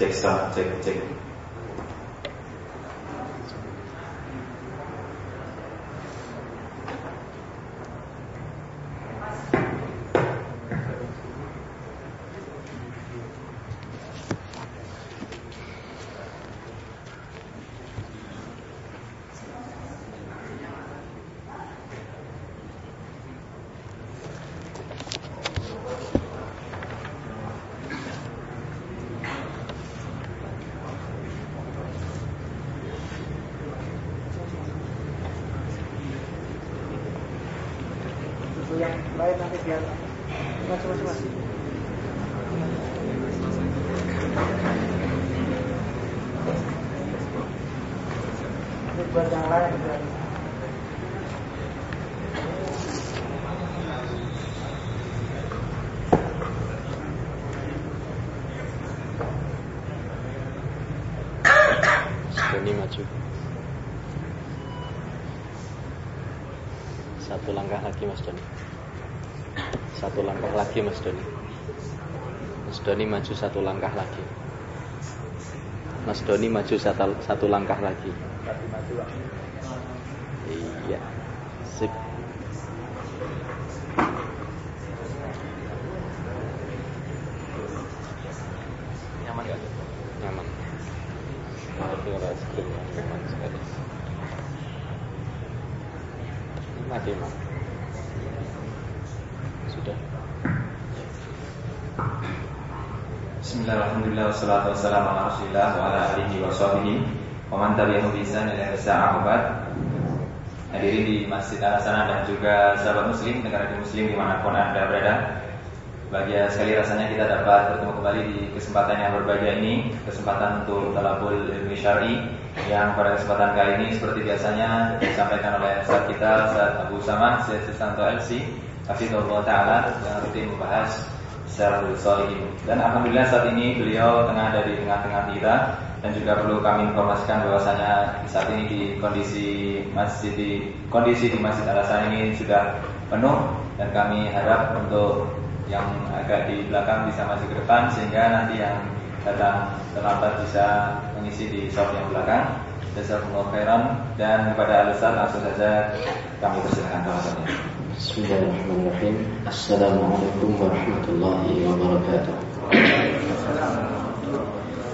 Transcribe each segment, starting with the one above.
take some, take, take lagi Mas Doni. Satu langkah lagi Mas Doni. Mas Doni maju satu langkah lagi. Mas Doni maju satu, satu langkah lagi. Tapi maju Pak. Iya. Sip. Nyaman nggak? Nyaman. Tapi kalau screen yang nyaman sekali. Ini mati Mas. Sudah. Bismillahirrahmanirrahim Wassalatu wassalamu ala rasulillah Wa ala alihi wa sahbihi Wa man tabi'ahu bisan ila sa'ah abad Hadirin di Masjid Al-Hasanah dan juga sahabat muslim Negara di muslim di mana pun anda berada. Bahagia sekali rasanya kita dapat bertemu kembali di kesempatan yang berbahagia ini Kesempatan untuk talabul ilmi syar'i Yang pada kesempatan kali ini seperti biasanya Disampaikan oleh Ustaz kita Ustaz Abu Usama Syed Susanto LC Hafizullah Ta'ala Yang rutin membahas secara solihin dan alhamdulillah saat ini beliau tengah ada di tengah-tengah kita dan juga perlu kami informasikan bahwasanya saat ini di kondisi masjid di kondisi di Masjid Al ini sudah penuh dan kami harap untuk yang agak di belakang bisa masuk ke depan sehingga nanti yang datang terlambat bisa mengisi di shop yang belakang. Jazakumullah khairan dan kepada Al-Ustaz langsung saja kami persilahkan kawasannya. Bismillahirrahmanirrahim. Assalamualaikum warahmatullahi wabarakatuh.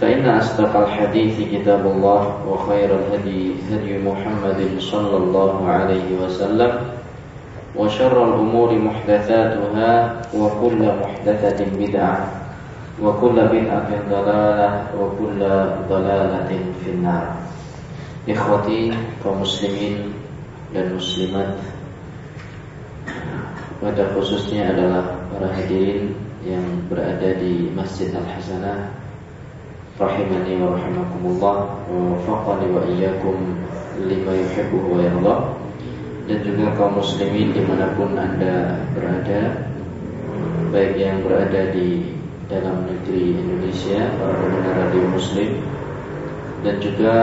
فإن أصدق الحديث كتاب الله وخير الهدي هدي محمد صلى الله عليه وسلم وشر الأمور محدثاتها وكل محدثة بدعة وكل بدعة ضلالة وكل ضلالة في النار Ikhwati kaum muslimin dan muslimat Pada khususnya adalah para hadirin yang berada di Masjid Al-Hasanah Rahimani wa rahimakumullah Wa wa iyyakum lima yuhibbuhu wa yarda. Dan juga kaum muslimin di mana pun anda berada Baik yang berada di dalam negeri Indonesia para pendengar radio muslim dan juga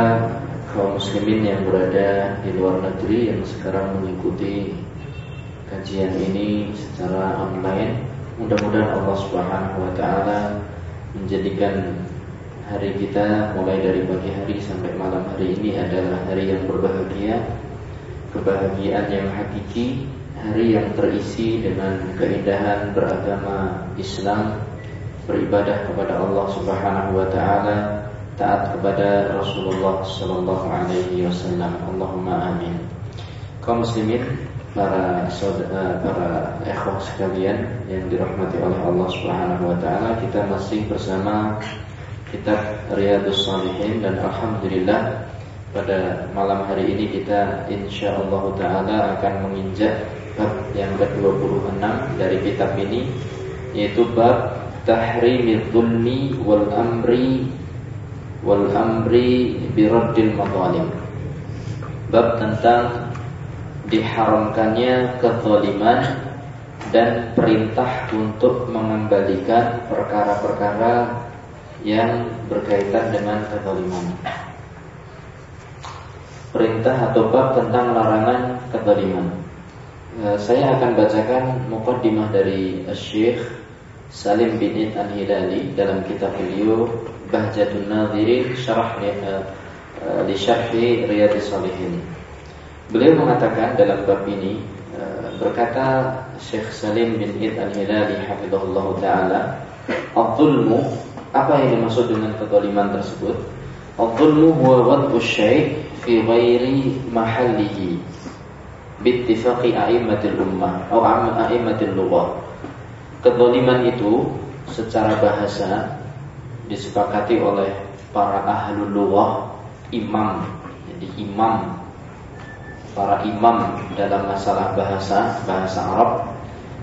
kaum muslimin yang berada di luar negeri yang sekarang mengikuti kajian ini secara online. Mudah-mudahan Allah Subhanahu wa taala menjadikan hari kita mulai dari pagi hari sampai malam hari ini adalah hari yang berbahagia kebahagiaan yang hakiki hari yang terisi dengan keindahan beragama Islam beribadah kepada Allah Subhanahu wa taala, taat kepada Rasulullah sallallahu alaihi wasallam. Allahumma amin. Kaum muslimin, para saudara, para ikhwah sekalian yang dirahmati oleh Allah Subhanahu wa taala, kita masih bersama kitab Riyadhus Shalihin dan alhamdulillah pada malam hari ini kita insyaallah taala akan menginjak bab yang ke-26 dari kitab ini yaitu bab tahrimil dhulmi wal amri wal amri biraddil madhalim. Bab tentang diharamkannya kezaliman dan perintah untuk mengembalikan perkara-perkara yang berkaitan dengan kezaliman. Perintah atau bab tentang larangan kezaliman. Eh, saya akan bacakan mukaddimah dari Syekh Salim bin Id Al-Hilali dalam kitab beliau Bahjatun Nadhirin Syarah li, uh, li Syarhi Riyadhis Salihin. Beliau mengatakan dalam bab ini uh, berkata Syekh Salim bin Id Al-Hilali hafizahullah taala, "Adh-dhulmu" apa yang dimaksud dengan kezaliman tersebut? "Adh-dhulmu huwa wad'u syai' fi ghairi mahallihi." Bittifaqi a'immatil ummah atau a'immatil lughah Kedoliman itu secara bahasa disepakati oleh para ahlu lughah imam jadi imam para imam dalam masalah bahasa bahasa Arab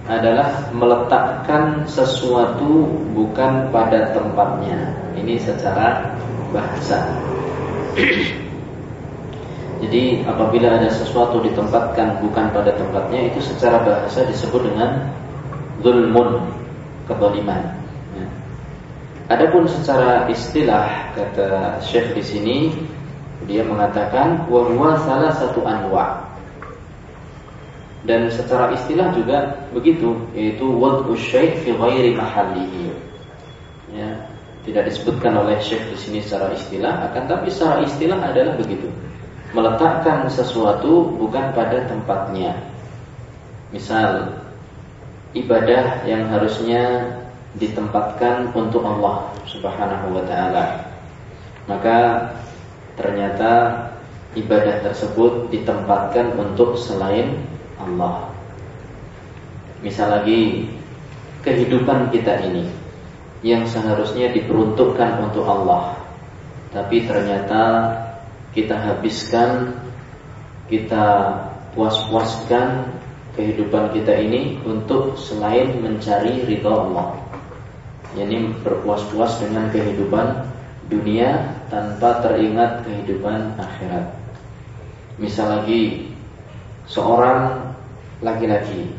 adalah meletakkan sesuatu bukan pada tempatnya ini secara bahasa jadi apabila ada sesuatu ditempatkan bukan pada tempatnya itu secara bahasa disebut dengan zulmun kezaliman. Ya. Adapun secara istilah kata Syekh di sini dia mengatakan wa huwa salah satu anwa. Dan secara istilah juga begitu yaitu wad'u syai' fi ghairi mahallihi. Ya, tidak disebutkan oleh Syekh di sini secara istilah akan tapi secara istilah adalah begitu. Meletakkan sesuatu bukan pada tempatnya. Misal ibadah yang harusnya ditempatkan untuk Allah Subhanahu wa taala. Maka ternyata ibadah tersebut ditempatkan untuk selain Allah. Misal lagi kehidupan kita ini yang seharusnya diperuntukkan untuk Allah, tapi ternyata kita habiskan, kita puas-puaskan kehidupan kita ini untuk selain mencari ridha Allah. Yani berpuas-puas dengan kehidupan dunia tanpa teringat kehidupan akhirat. Misal lagi seorang laki-laki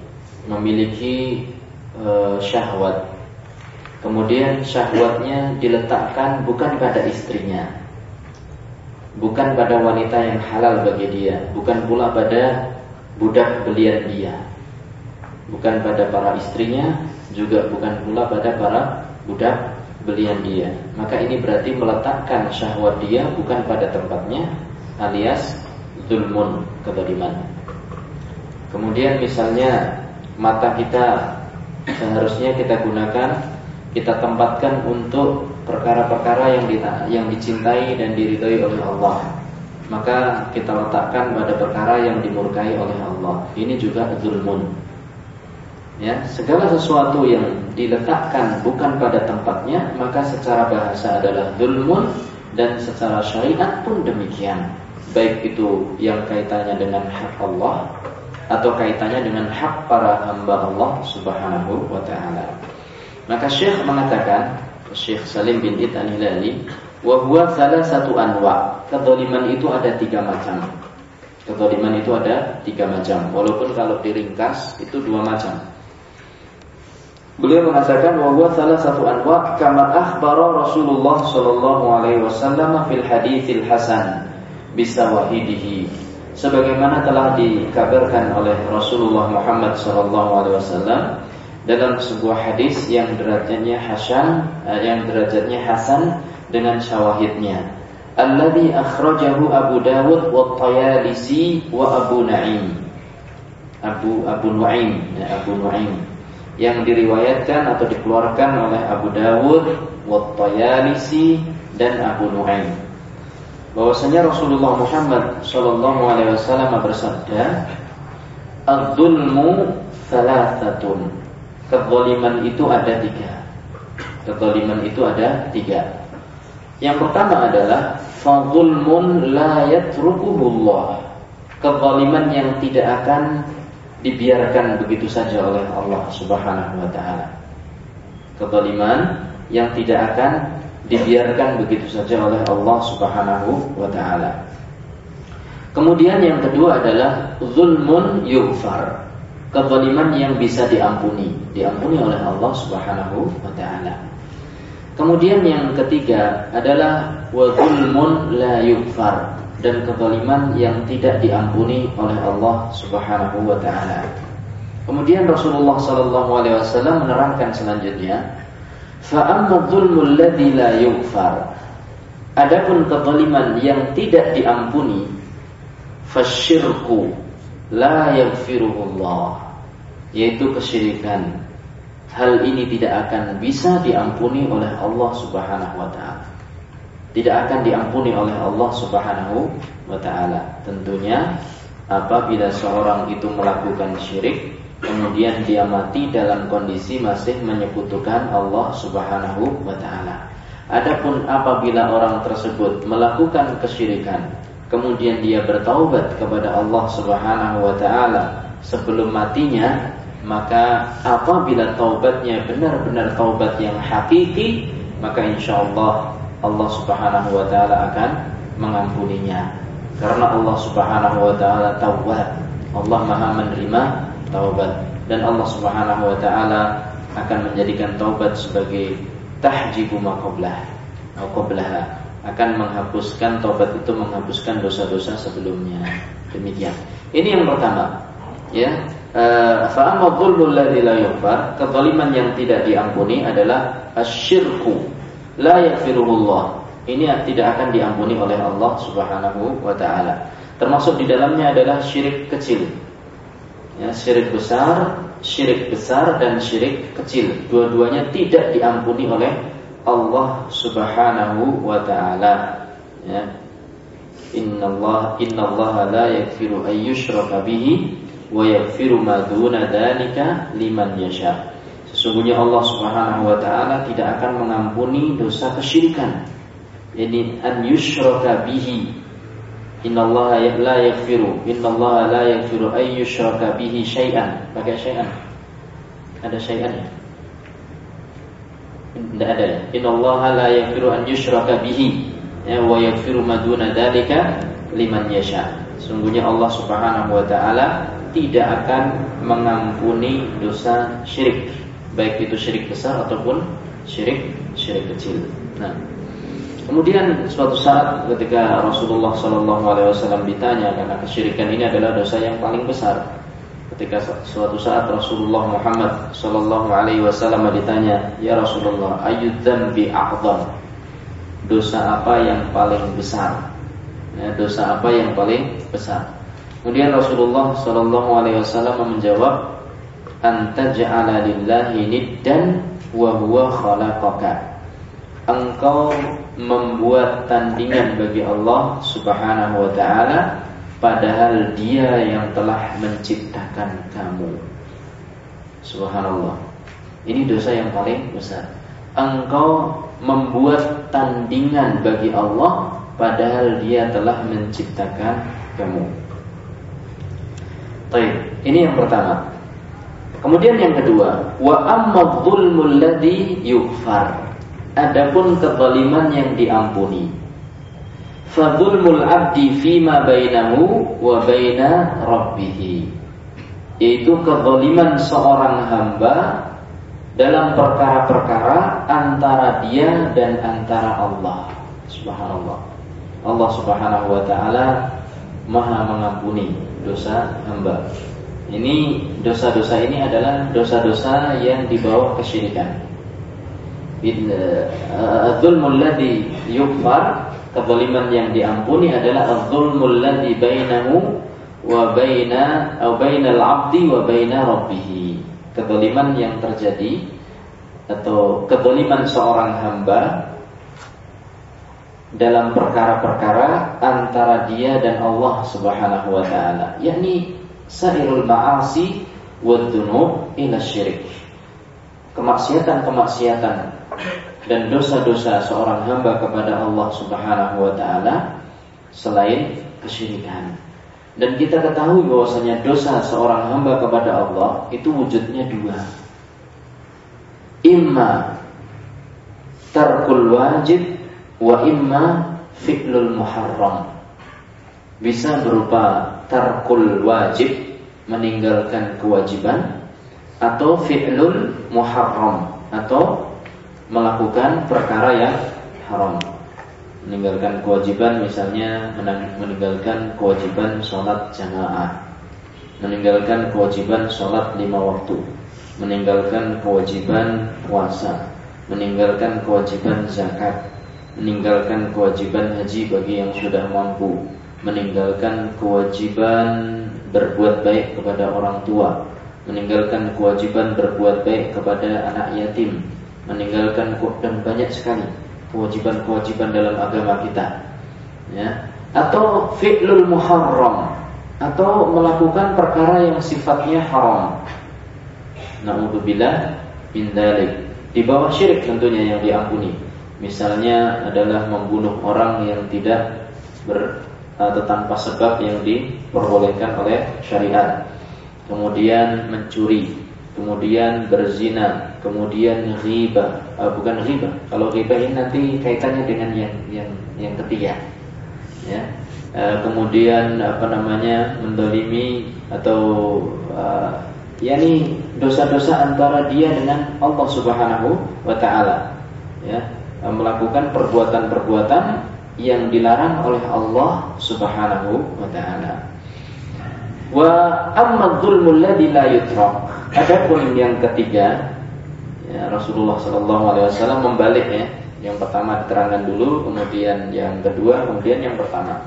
memiliki e, syahwat. Kemudian syahwatnya diletakkan bukan pada istrinya. Bukan pada wanita yang halal bagi dia, bukan pula pada budak belian dia. Bukan pada para istrinya, juga bukan pula pada para budak belian dia. Maka ini berarti meletakkan syahwat dia bukan pada tempatnya, alias zulmun kedoliman. Kemudian misalnya mata kita seharusnya kita gunakan, kita tempatkan untuk perkara-perkara yang yang dicintai dan diridhoi oleh Allah maka kita letakkan pada perkara yang dimurkai oleh Allah. Ini juga zulmun. Ya, segala sesuatu yang diletakkan bukan pada tempatnya, maka secara bahasa adalah dulmun dan secara syariat pun demikian. Baik itu yang kaitannya dengan hak Allah atau kaitannya dengan hak para hamba Allah Subhanahu wa taala. Maka Syekh mengatakan, Syekh Salim bin Id Al-Hilali, wa huwa satu anwa. Kedoliman itu ada tiga macam. Kedoliman itu ada tiga macam. Walaupun kalau diringkas itu dua macam. Beliau mengatakan bahwa salah satu anwa kama akhbara Rasulullah sallallahu alaihi wasallam fil haditsil hasan bisawahidihi sebagaimana telah dikabarkan oleh Rasulullah Muhammad wasallam dalam sebuah hadis yang derajatnya hasan eh, yang derajatnya hasan dengan syawahidnya. Alladhi akhrajahu Abu Dawud wa Tayalisi wa Abu Naim. Abu Abu Nuaim ya, Abu Nuaim yang diriwayatkan atau dikeluarkan oleh Abu Dawud, Wattayalisi dan Abu Nuaim. Bahwasanya Rasulullah Muhammad Shallallahu Alaihi Wasallam bersabda, "Adzulmu thalathatun." Kezaliman itu ada tiga. Kezaliman itu ada tiga. Yang pertama adalah fadzulmun la yatrukuhullah. Kezaliman yang tidak akan dibiarkan begitu saja oleh Allah Subhanahu wa taala. Kezaliman yang tidak akan dibiarkan begitu saja oleh Allah Subhanahu wa taala. Kemudian yang kedua adalah zulmun yughfar. Kezaliman yang bisa diampuni, diampuni oleh Allah Subhanahu wa taala. Kemudian yang ketiga adalah wa zulmun la yughfar dan kezaliman yang tidak diampuni oleh Allah Subhanahu wa taala. Kemudian Rasulullah sallallahu alaihi wasallam menerangkan selanjutnya, fa amma dzulmul ladzi la yughfar. Adapun kezaliman yang tidak diampuni, fasyirku la yaghfirullah, yaitu kesyirikan. Hal ini tidak akan bisa diampuni oleh Allah Subhanahu wa taala tidak akan diampuni oleh Allah Subhanahu wa taala. Tentunya apabila seorang itu melakukan syirik kemudian dia mati dalam kondisi masih menyekutukan Allah Subhanahu wa taala. Adapun apabila orang tersebut melakukan kesyirikan kemudian dia bertaubat kepada Allah Subhanahu wa taala sebelum matinya maka apabila taubatnya benar-benar taubat yang hakiki maka insya Allah Allah Subhanahu wa taala akan mengampuninya. Karena Allah Subhanahu wa taala tawwab. Allah Maha menerima taubat dan Allah Subhanahu wa taala akan menjadikan taubat sebagai tahjibu maqablah atau qablaha akan menghapuskan taubat itu menghapuskan dosa-dosa sebelumnya. Demikian. Ini yang pertama. Ya. Eh, fa amma dhulmul ladzi la yughfar, kezaliman yang tidak diampuni adalah asyirku la yaghfirullah. Ini tidak akan diampuni oleh Allah Subhanahu wa taala. Termasuk di dalamnya adalah syirik kecil. Ya, syirik besar, syirik besar dan syirik kecil. Dua-duanya tidak diampuni oleh Allah Subhanahu wa taala. Ya. Innallaha innallaha la yaghfiru ayyushraka bihi wa yaghfiru ma duna liman yasha. Sesungguhnya Allah Subhanahu wa taala tidak akan mengampuni dosa kesyirikan. Jadi an yushraka bihi. Innallaha la yaghfiru. Innallaha la yaghfiru ay yushraka bihi syai'an. Pakai syai'an. Ada syai'an ya? Tidak ada ya. Innallaha la yaghfiru an yushraka bihi. Ya, wa yaghfiru ma duna dzalika liman yasha. Sungguhnya Allah Subhanahu wa taala tidak akan mengampuni dosa syirik baik itu syirik besar ataupun syirik syirik kecil. Nah, kemudian suatu saat ketika Rasulullah Shallallahu Alaihi Wasallam ditanya karena kesyirikan ini adalah dosa yang paling besar. Ketika suatu saat Rasulullah Muhammad Shallallahu Alaihi Wasallam ditanya, ya Rasulullah, bi a'zam? Dosa apa yang paling besar? Ya, dosa apa yang paling besar? Kemudian Rasulullah Shallallahu Alaihi Wasallam menjawab, antaj'ala lillahi niddan wa huwa khalaqaka. Engkau membuat tandingan bagi Allah Subhanahu wa taala padahal Dia yang telah menciptakan kamu. Subhanallah. Ini dosa yang paling besar. Engkau membuat tandingan bagi Allah padahal Dia telah menciptakan kamu. Baik, ini yang pertama. Kemudian yang kedua, wa amma dzulmul ladzi yughfar. Adapun kezaliman yang diampuni. Fadzulmul abdi fima bainahu wa baina rabbih. Yaitu kezaliman seorang hamba dalam perkara-perkara antara dia dan antara Allah. Subhanallah. Allah Subhanahu wa taala Maha mengampuni dosa hamba. Ini dosa-dosa ini adalah dosa-dosa yang dibawa kesyirikan. Adzulmul ladzi yukfar, kezaliman yang diampuni adalah adzulmul ladzi bainahu wa baina atau bainal 'abdi wa baina rabbih. Kezaliman yang terjadi atau kezaliman seorang hamba dalam perkara-perkara antara dia dan Allah Subhanahu wa taala, yakni sairul ma'asi wa dzunub ila syirik. Kemaksiatan-kemaksiatan dan dosa-dosa seorang hamba kepada Allah Subhanahu wa taala selain kesyirikan. Dan kita ketahui bahwasanya dosa seorang hamba kepada Allah itu wujudnya dua. Imma tarkul wajib wa imma fi'lul muharram. Bisa berupa tarkul wajib meninggalkan kewajiban atau fi'lul muharram atau melakukan perkara yang haram. Meninggalkan kewajiban misalnya meninggalkan kewajiban sholat jamaah. Meninggalkan kewajiban sholat lima waktu. Meninggalkan kewajiban puasa. Meninggalkan kewajiban zakat. Meninggalkan kewajiban haji bagi yang sudah mampu. Meninggalkan kewajiban berbuat baik kepada orang tua, meninggalkan kewajiban berbuat baik kepada anak yatim, meninggalkan dan banyak sekali kewajiban-kewajiban dalam agama kita. Ya. Atau fi'lul muharram atau melakukan perkara yang sifatnya haram. Nauzubillah min dzalik. Di bawah syirik tentunya yang diampuni. Misalnya adalah membunuh orang yang tidak ber atau tanpa sebab yang diperbolehkan oleh syariat. Kemudian mencuri, kemudian berzina, kemudian riba, uh, bukan riba. Kalau riba ini nanti kaitannya dengan yang yang yang ketiga. Ya. Uh, kemudian apa namanya mendolimi atau uh, yakni dosa-dosa antara dia dengan Allah Subhanahu wa taala. Ya, melakukan perbuatan-perbuatan yang dilarang oleh Allah Subhanahu wa taala. Wa amma dzulmul ladzi la yutrak. Adapun yang ketiga, ya, Rasulullah sallallahu alaihi wasallam membalik ya. Yang pertama diterangkan dulu, kemudian yang kedua, kemudian yang pertama.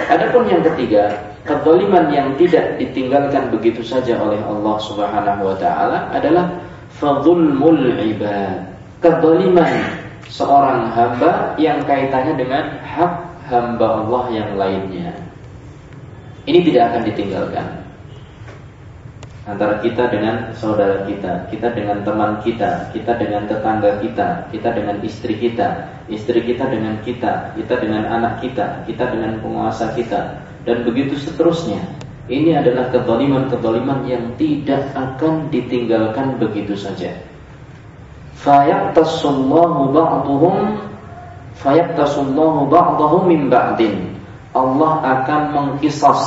Adapun yang ketiga, kezaliman yang tidak ditinggalkan begitu saja oleh Allah Subhanahu wa taala adalah fadzulmul ibad. Kezaliman seorang hamba yang kaitannya dengan hak hamba Allah yang lainnya. Ini tidak akan ditinggalkan antara kita dengan saudara kita, kita dengan teman kita, kita dengan tetangga kita, kita dengan istri kita, istri kita dengan kita, kita dengan anak kita, kita dengan penguasa kita, dan begitu seterusnya. Ini adalah kezaliman-kezaliman yang tidak akan ditinggalkan begitu saja fayaqtasullahu ba'duhum fayaqtasullahu min ba'din Allah akan mengkisas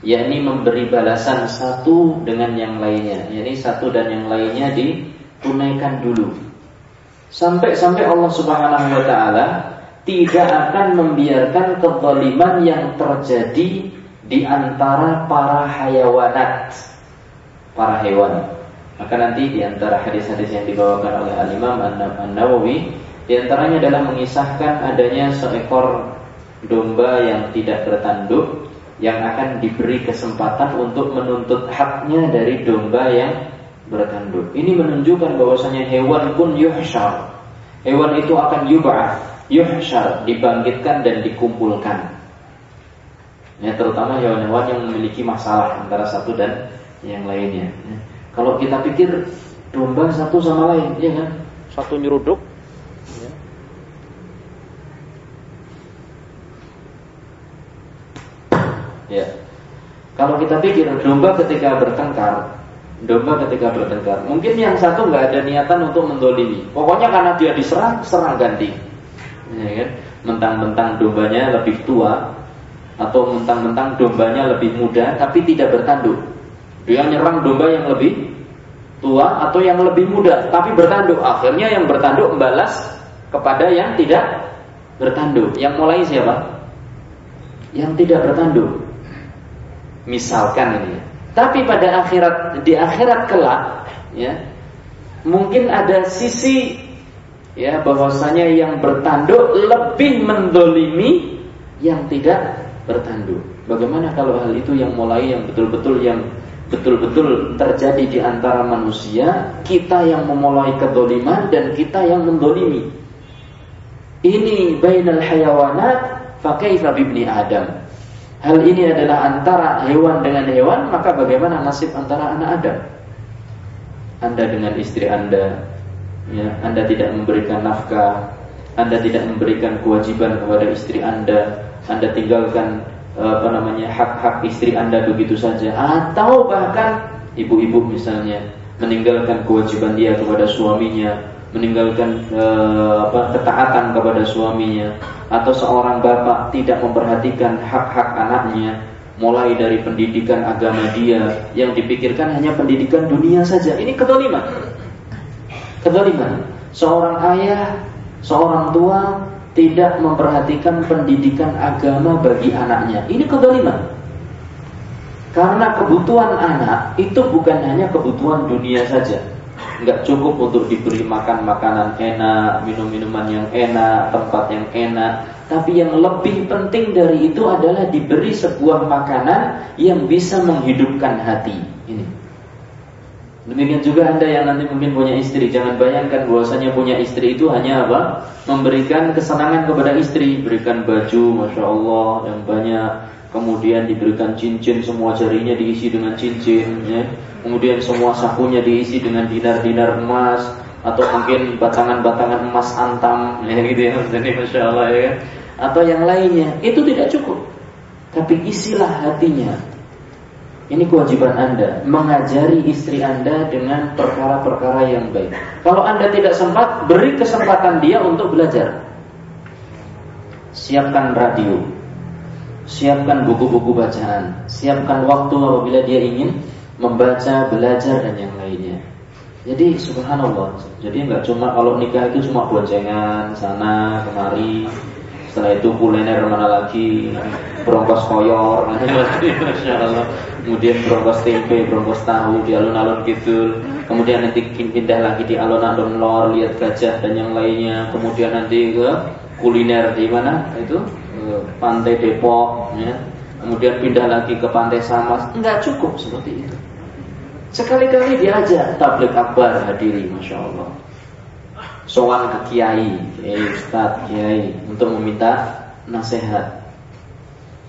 yakni memberi balasan satu dengan yang lainnya yakni satu dan yang lainnya ditunaikan dulu. Sampai-sampai Allah Subhanahu wa taala tidak akan membiarkan kezaliman yang terjadi di antara para hayawanat. Para hewan. Maka nanti di antara hadis-hadis yang dibawakan oleh Al-Imam An-Nawawi di antaranya adalah mengisahkan adanya seekor domba yang tidak bertanduk yang akan diberi kesempatan untuk menuntut haknya dari domba yang bertanduk. Ini menunjukkan bahwasanya hewan pun yuhsyar. Hewan itu akan yub'ah, yuhsyar, dibangkitkan dan dikumpulkan. Ya, terutama hewan-hewan yang memiliki masalah antara satu dan yang lainnya. Ya. Kalau kita pikir domba satu sama lain, ya kan? Satu nyeruduk, ya. Kalau kita pikir domba ketika bertengkar, domba ketika bertengkar, mungkin yang satu nggak ada niatan untuk mendolimi. Pokoknya karena dia diserang, serang ganti. Ya kan? Mentang-mentang dombanya lebih tua, atau mentang-mentang dombanya lebih muda tapi tidak bertanduk. Dia nyerang domba yang lebih tua atau yang lebih muda tapi bertanduk. Akhirnya yang bertanduk membalas kepada yang tidak bertanduk. Yang mulai siapa? Yang tidak bertanduk. Misalkan ini. Tapi pada akhirat di akhirat kelak ya mungkin ada sisi ya bahwasanya yang bertanduk lebih mendolimi yang tidak bertanduk. Bagaimana kalau hal itu yang mulai yang betul-betul yang betul-betul terjadi di antara manusia, kita yang memulai kedoliman dan kita yang mendolimi. Ini bainal hayawanat fakaifa bibni Adam. Hal ini adalah antara hewan dengan hewan, maka bagaimana nasib antara anak Adam? Anda dengan istri Anda, ya, Anda tidak memberikan nafkah, Anda tidak memberikan kewajiban kepada istri Anda, anda tinggalkan eh, apa namanya hak-hak istri Anda begitu saja atau bahkan ibu-ibu misalnya meninggalkan kewajiban dia kepada suaminya, meninggalkan eh, apa ketaatan kepada suaminya atau seorang bapak tidak memperhatikan hak-hak anaknya mulai dari pendidikan agama dia yang dipikirkan hanya pendidikan dunia saja. Ini kedoliman. Kedoliman. Seorang ayah, seorang tua tidak memperhatikan pendidikan agama bagi anaknya. Ini kedoliman. Karena kebutuhan anak itu bukan hanya kebutuhan dunia saja. Enggak cukup untuk diberi makan makanan enak, minum minuman yang enak, tempat yang enak. Tapi yang lebih penting dari itu adalah diberi sebuah makanan yang bisa menghidupkan hati. Ini. Demikian juga Anda yang nanti mungkin punya istri Jangan bayangkan bahwasanya punya istri itu hanya apa? Memberikan kesenangan kepada istri Berikan baju, Masya Allah yang banyak Kemudian diberikan cincin Semua jarinya diisi dengan cincin ya. Kemudian semua sakunya diisi dengan dinar-dinar emas Atau mungkin batangan-batangan emas antam. Ya, gitu ya. Jadi Masya Allah ya Atau yang lainnya. Itu tidak cukup. Tapi isilah hatinya. Ini kewajiban Anda. Mengajari istri Anda dengan perkara-perkara yang baik. Kalau Anda tidak sempat Beri kesempatan dia untuk belajar. Siapkan radio. Siapkan buku-buku bacaan. Siapkan waktu apabila dia ingin Membaca, belajar dan yang lainnya. Jadi subhanallah. Jadi nggak cuma kalau nikah itu cuma boncengan Sana, kemari. Setelah itu kuliner mana lagi? Bronkos koyor. Masya Allah Kemudian bronkos tempe, bronkos tahu Di alun-alun gitu Kemudian nanti pindah lagi di alun-alun lor Lihat gajah dan yang lainnya. Kemudian nanti ke kuliner di mana? Itu Pantai Depok ya. Kemudian pindah lagi ke Pantai Samas Enggak cukup seperti itu Sekali-kali diajak tablik akbar hadiri Masya Allah sowan ke kiai, kiai ustaz, kiai untuk meminta nasihat.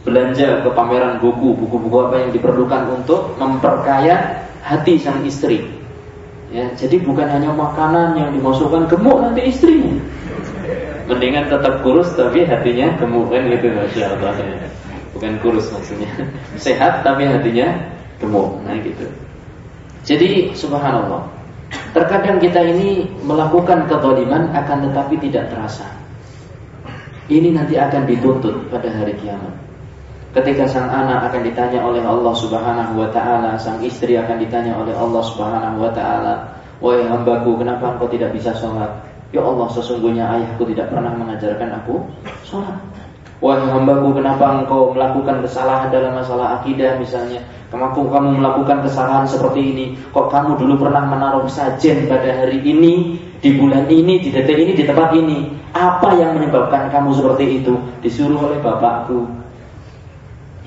Belanja ke pameran buku, buku-buku apa yang diperlukan untuk memperkaya hati sang istri. Ya, jadi bukan hanya makanan yang dimasukkan gemuk nanti istrinya. Mendingan tetap kurus tapi hatinya gemuk kan gitu masya Allah. Ya. Bukan kurus maksudnya, sehat tapi hatinya gemuk. Nah gitu. Jadi subhanallah. Terkadang kita ini melakukan kezaliman akan tetapi tidak terasa. Ini nanti akan dituntut pada hari kiamat. Ketika sang anak akan ditanya oleh Allah Subhanahu wa taala, sang istri akan ditanya oleh Allah Subhanahu wa taala, "Wahai hambaku, kenapa engkau tidak bisa sholat?" Ya Allah, sesungguhnya ayahku tidak pernah mengajarkan aku sholat. Wahai hambaku, kenapa engkau melakukan kesalahan dalam masalah akidah misalnya? Kenapa kamu melakukan kesalahan seperti ini? Kok kamu dulu pernah menaruh sajen pada hari ini, di bulan ini, di detik ini, di tempat ini? Apa yang menyebabkan kamu seperti itu? Disuruh oleh bapakku.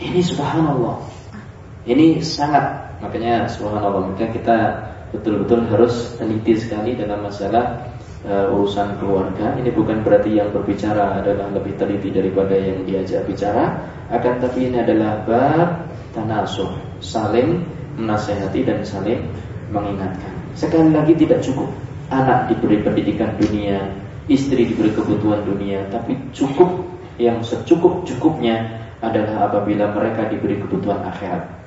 Ini subhanallah. Ini sangat makanya subhanallah. Maka kita betul-betul harus teliti sekali dalam masalah uh, urusan keluarga ini bukan berarti yang berbicara adalah lebih teliti daripada yang diajak bicara akan tapi ini adalah bab tanasuh saling menasehati dan saling mengingatkan. Sekali lagi tidak cukup anak diberi pendidikan dunia, istri diberi kebutuhan dunia, tapi cukup yang secukup-cukupnya adalah apabila mereka diberi kebutuhan akhirat.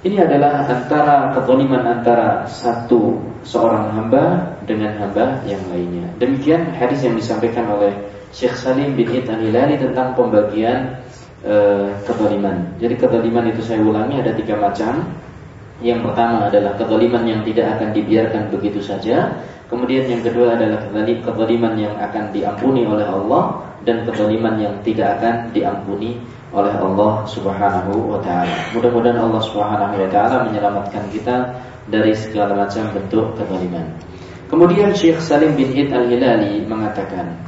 Ini adalah antara kezaliman antara satu seorang hamba dengan hamba yang lainnya. Demikian hadis yang disampaikan oleh Syekh Salim bin Id Hilali tentang pembagian e, kezaliman. Jadi kezaliman itu saya ulangi ada tiga macam. Yang pertama adalah kezaliman yang tidak akan dibiarkan begitu saja. Kemudian yang kedua adalah kezaliman yang akan diampuni oleh Allah dan kezaliman yang tidak akan diampuni oleh Allah Subhanahu wa taala. Mudah-mudahan Allah Subhanahu wa taala menyelamatkan kita dari segala macam bentuk kezaliman. Kemudian Syekh Salim bin Hid Al-Hilali mengatakan,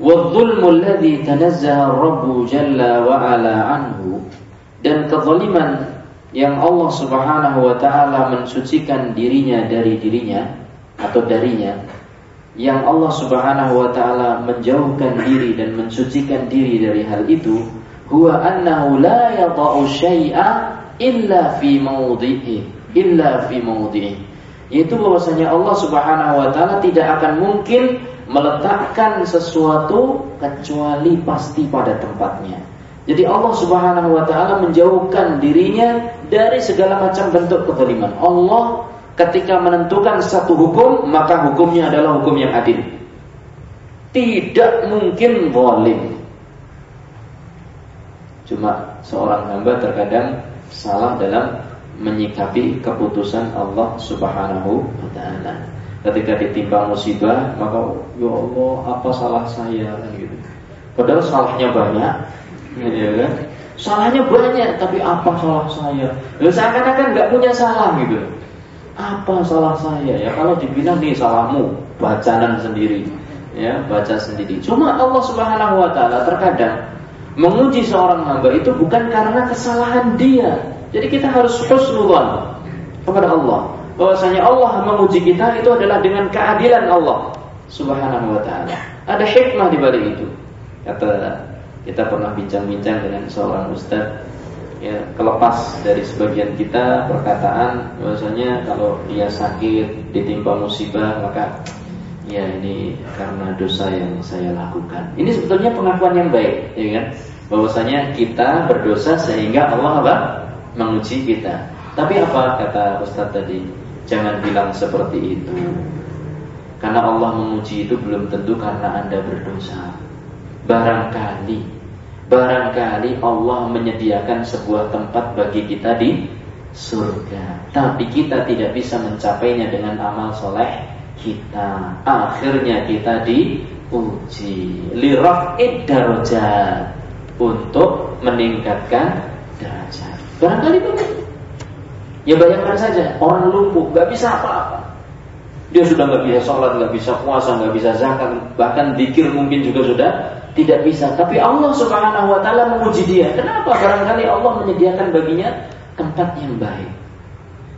"Wadh-dhulmu alladhi tanazzaha Rabbu jalla wa ala anhu" dan kezaliman yang Allah Subhanahu wa taala mensucikan dirinya dari dirinya atau darinya yang Allah Subhanahu wa taala menjauhkan diri dan mensucikan diri dari hal itu huwa annahu la yada'u syai'a illa fi mawdhi'i illa fi mawdhi'i yaitu bahwasanya Allah Subhanahu wa taala tidak akan mungkin meletakkan sesuatu kecuali pasti pada tempatnya. Jadi Allah Subhanahu wa taala menjauhkan dirinya dari segala macam bentuk kezaliman. Allah ketika menentukan satu hukum, maka hukumnya adalah hukum yang adil. Tidak mungkin zalim. Cuma seorang hamba terkadang salah dalam menyikapi keputusan Allah Subhanahu wa taala. Ketika ditimpa musibah, maka ya Allah, apa salah saya kan gitu. Padahal salahnya banyak, ya kan? Salahnya banyak, tapi apa salah saya? Ya seakan-akan nggak punya salah gitu. Apa salah saya? Ya kalau dibilang nih salahmu, bacaan sendiri, ya baca sendiri. Cuma Allah Subhanahu wa taala terkadang Menguji seorang hamba itu bukan karena kesalahan dia. Jadi kita harus husnudzan kepada Allah. Bahwasanya Allah menguji kita itu adalah dengan keadilan Allah Subhanahu wa taala. Ada hikmah di balik itu. Kata kita pernah bincang-bincang dengan seorang ustaz ya kelepas dari sebagian kita perkataan bahwasanya kalau dia sakit ditimpa musibah maka ya ini karena dosa yang saya lakukan. Ini sebetulnya pengakuan yang baik, ya kan? Bahwasanya kita berdosa sehingga Allah apa? menguji kita. Tapi apa kata Ustaz tadi? Jangan bilang seperti itu. Karena Allah menguji itu belum tentu karena Anda berdosa. Barangkali barangkali Allah menyediakan sebuah tempat bagi kita di surga. Tapi kita tidak bisa mencapainya dengan amal soleh kita. Akhirnya kita diuji. Lirafid darajat untuk meningkatkan derajat. Barangkali begitu ya bayangkan saja orang lumpuh nggak bisa apa-apa. Dia sudah nggak bisa sholat nggak bisa puasa nggak bisa zakat bahkan dikir mungkin juga sudah tidak bisa. Tapi Allah subhanahu wa taala menguji dia. Kenapa? Barangkali Allah menyediakan baginya tempat yang baik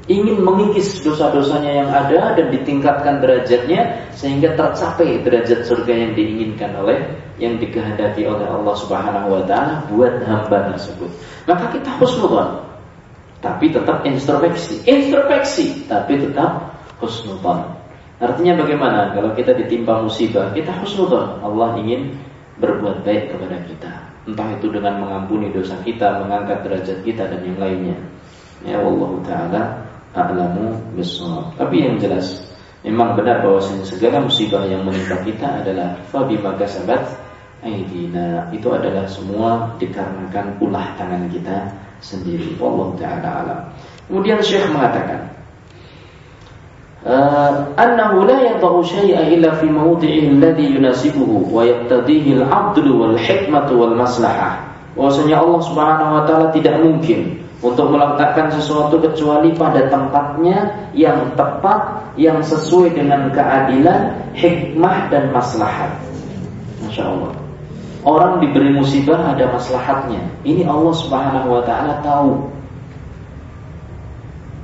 ingin mengikis dosa-dosanya yang ada dan ditingkatkan derajatnya sehingga tercapai derajat surga yang diinginkan oleh yang dikehendaki oleh Allah Subhanahu wa taala buat hamba tersebut. Maka kita husnudzon. Tapi tetap introspeksi, introspeksi, tapi tetap husnudzon. Artinya bagaimana? Kalau kita ditimpa musibah, kita husnudzon. Allah ingin berbuat baik kepada kita. Entah itu dengan mengampuni dosa kita, mengangkat derajat kita dan yang lainnya. Ya Allah taala a'lamu bisawab. Tapi yang jelas memang benar bahwa segala musibah yang menimpa kita adalah fabima kasabat aidina. Itu adalah semua dikarenakan ulah tangan kita sendiri. Allah taala alam. Kemudian Syekh mengatakan أنه لا يضع شيئا إلا في موضعه الذي يناسبه ويقتضيه العدل والحكمة والمصلحة bahwasanya Allah Subhanahu wa taala tidak mungkin untuk meletakkan sesuatu kecuali pada tempatnya yang tepat, yang sesuai dengan keadilan, hikmah dan maslahat. Masya Allah. Orang diberi musibah ada maslahatnya. Ini Allah Subhanahu Wa Taala tahu.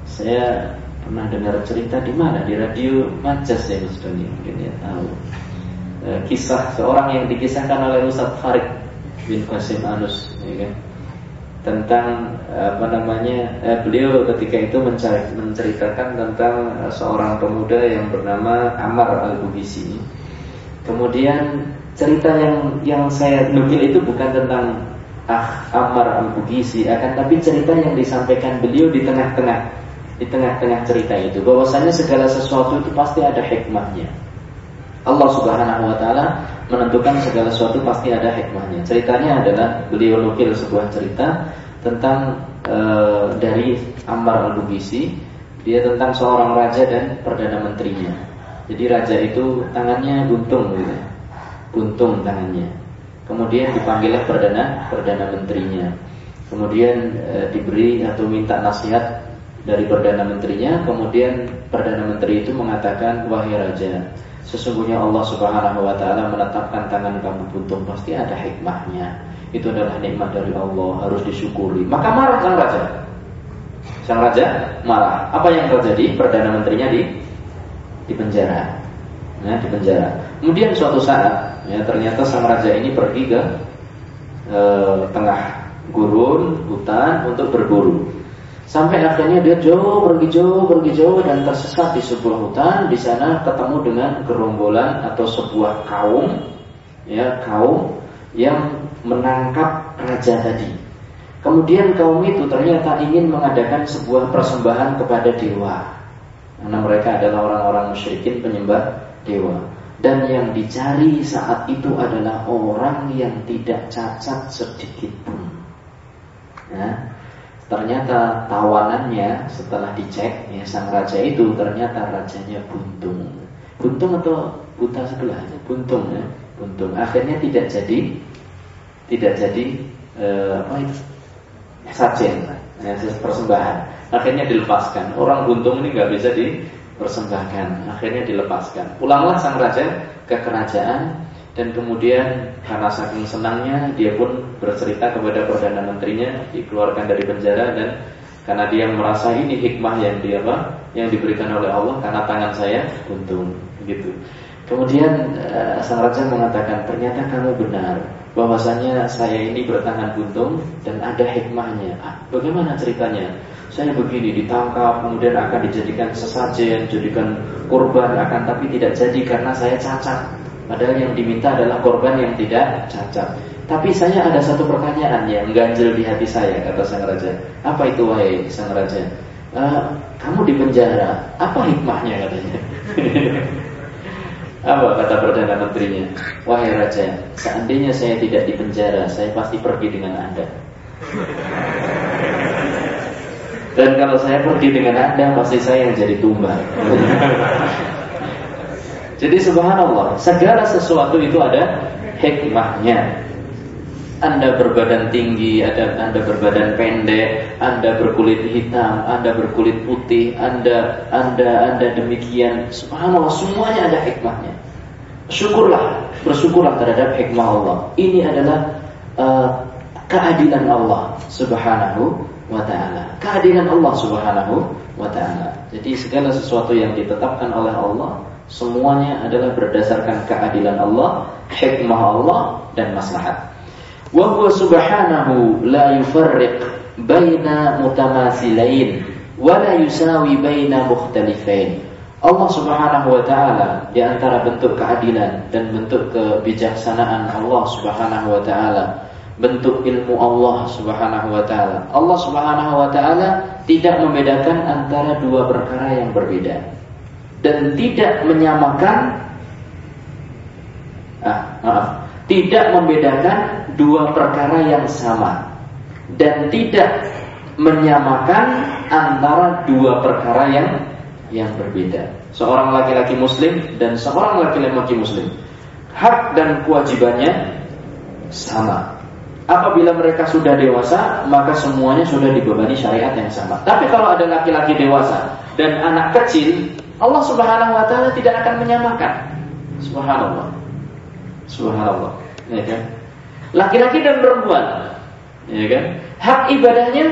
Saya pernah dengar cerita di mana di radio Majas ya Mas Doni mungkin ya tahu. E, kisah seorang yang dikisahkan oleh Ustaz Farid bin Qasim Anus, ya kan? Tentang apa namanya eh, beliau ketika itu menceritakan tentang eh, seorang pemuda yang bernama Amar al Bugisi. Kemudian cerita yang yang saya nukil itu bukan tentang ah, Amar al Bugisi, akan tapi cerita yang disampaikan beliau di tengah-tengah di tengah-tengah cerita itu bahwasanya segala sesuatu itu pasti ada hikmahnya. Allah Subhanahu wa taala menentukan segala sesuatu pasti ada hikmahnya. Ceritanya adalah beliau nukil sebuah cerita tentang e, dari Ammar al-Bugisi, dia tentang seorang raja dan perdana menterinya. Jadi raja itu tangannya buntung gitu. Buntung tangannya. Kemudian dipanggillah perdana perdana menterinya. Kemudian e, diberi atau minta nasihat dari perdana menterinya, kemudian perdana menteri itu mengatakan, "Wahai raja, Sesungguhnya Allah Subhanahu wa taala menetapkan tangan kamu buntung pasti ada hikmahnya. Itu adalah nikmat dari Allah, harus disyukuri. Maka marah sang raja. Sang raja marah. Apa yang terjadi? Perdana menterinya di di penjara. Ya, di penjara. Kemudian suatu saat, ya ternyata sang raja ini pergi ke eh, tengah gurun, hutan untuk berburu. Sampai akhirnya dia jauh pergi jauh pergi jauh dan tersesat di sebuah hutan. Di sana ketemu dengan gerombolan atau sebuah kaum, ya kaum yang menangkap raja tadi. Kemudian kaum itu ternyata ingin mengadakan sebuah persembahan kepada dewa. Karena mereka adalah orang-orang musyrikin penyembah dewa. Dan yang dicari saat itu adalah orang yang tidak cacat sedikit pun. Ya, Ternyata tawanannya setelah dicek ya sang raja itu ternyata rajanya buntung. Buntung atau buta sebelah? Buntung ya, buntung. Akhirnya tidak jadi tidak jadi eh, apa itu? sajen, ya, persembahan. Akhirnya dilepaskan. Orang buntung ini nggak bisa dipersembahkan. Akhirnya dilepaskan. Pulanglah sang raja ke kerajaan dan kemudian karena saking senangnya dia pun bercerita kepada perdana menterinya dikeluarkan dari penjara dan karena dia merasa ini hikmah yang dia apa yang diberikan oleh Allah karena tangan saya untung gitu. Kemudian uh, sang raja mengatakan ternyata kamu benar bahwasanya saya ini bertangan buntung dan ada hikmahnya. Ah, bagaimana ceritanya? Saya begini ditangkap kemudian akan dijadikan sesajen, jadikan korban akan tapi tidak jadi karena saya cacat. Padahal yang diminta adalah korban yang tidak cacat. Tapi saya ada satu pertanyaan yang ganjil di hati saya, kata sang raja. Apa itu wahai sang raja? E, kamu di penjara, apa hikmahnya katanya? apa kata perdana menterinya? Wahai raja, seandainya saya tidak di penjara, saya pasti pergi dengan anda. Dan kalau saya pergi dengan anda, pasti saya yang jadi tumbal. Jadi subhanallah, segala sesuatu itu ada hikmahnya. Anda berbadan tinggi, ada Anda berbadan pendek, Anda berkulit hitam, Anda berkulit putih, Anda Anda Anda demikian. Subhanallah, semuanya ada hikmahnya. Syukurlah, bersyukurlah terhadap hikmah Allah. Ini adalah uh, keadilan Allah Subhanahu wa taala. Keadilan Allah Subhanahu wa taala. Jadi segala sesuatu yang ditetapkan oleh Allah Semuanya adalah berdasarkan keadilan Allah, hikmah Allah dan maslahat. Wa huwa subhanahu la yufarriq baina mutamasilain wa la yusawi baina mukhtalifain. Allah Subhanahu wa taala di antara bentuk keadilan dan bentuk kebijaksanaan Allah Subhanahu wa taala, bentuk ilmu Allah Subhanahu wa taala. Allah Subhanahu wa taala tidak membedakan antara dua perkara yang berbeda dan tidak menyamakan ah, maaf, tidak membedakan dua perkara yang sama dan tidak menyamakan antara dua perkara yang yang berbeda. Seorang laki-laki muslim dan seorang laki-laki muslim hak dan kewajibannya sama. Apabila mereka sudah dewasa, maka semuanya sudah dibebani syariat yang sama. Tapi kalau ada laki-laki dewasa dan anak kecil, Allah Subhanahu wa taala tidak akan menyamakan. Subhanallah. Subhanallah. Ya kan? Laki-laki dan perempuan. Ya kan? Hak ibadahnya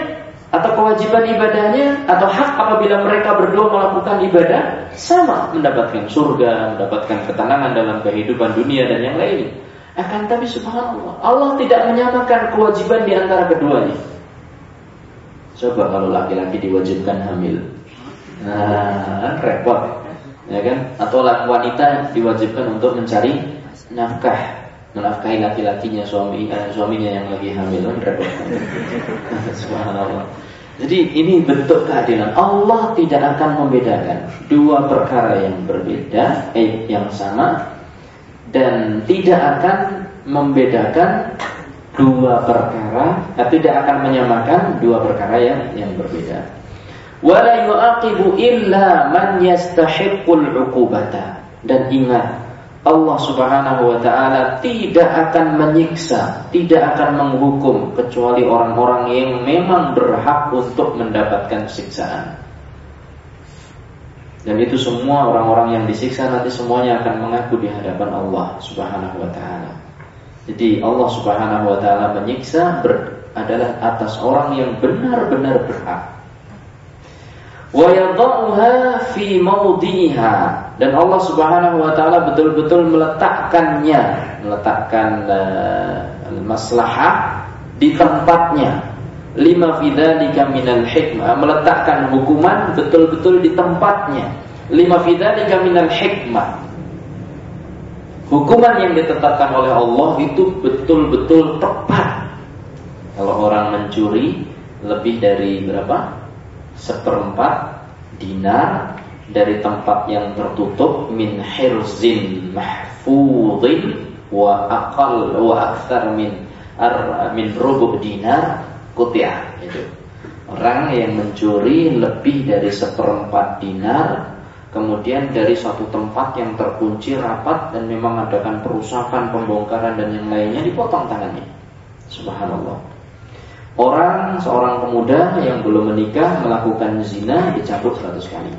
atau kewajiban ibadahnya atau hak apabila mereka berdua melakukan ibadah sama mendapatkan surga, mendapatkan ketenangan dalam kehidupan dunia dan yang lainnya. Akan tapi subhanallah, Allah tidak menyamakan kewajiban di antara keduanya. Coba kalau laki-laki diwajibkan hamil. Nah, repot. Ya kan? Atau wanita diwajibkan untuk mencari nafkah menafkahi laki-lakinya suami eh, suaminya yang lagi hamil. Subhanallah. Jadi ini bentuk keadilan. Allah tidak akan membedakan dua perkara yang berbeda eh, yang sama dan tidak akan membedakan dua perkara eh, tidak akan menyamakan dua perkara yang yang berbeda. Wala yu'aqibu illa man yastahiqqul 'uqubata. Dan ingat Allah Subhanahu wa taala tidak akan menyiksa, tidak akan menghukum kecuali orang-orang yang memang berhak untuk mendapatkan siksaan. Dan itu semua orang-orang yang disiksa nanti semuanya akan mengaku di hadapan Allah Subhanahu wa taala. Jadi Allah Subhanahu wa taala menyiksa adalah atas orang yang benar-benar berhak fi mawdi'iha. Dan Allah Subhanahu wa taala betul-betul meletakkannya meletakkan uh, maslahah di tempatnya. Lima fidzalika minal hikmah. Meletakkan hukuman betul-betul di tempatnya. Lima fidzalika minal hikmah. Hukuman yang ditetapkan oleh Allah itu betul-betul tepat. Kalau orang mencuri lebih dari berapa seperempat dinar dari tempat yang tertutup min hirzin mahfudin wa aqal wa akthar min ar, min rubu dinar kutiah itu. Orang yang mencuri lebih dari seperempat dinar kemudian dari satu tempat yang terkunci rapat dan memang adakan perusakan pembongkaran dan yang lainnya dipotong tangannya. Subhanallah Orang seorang pemuda yang belum menikah melakukan zina dicabut 100 kali.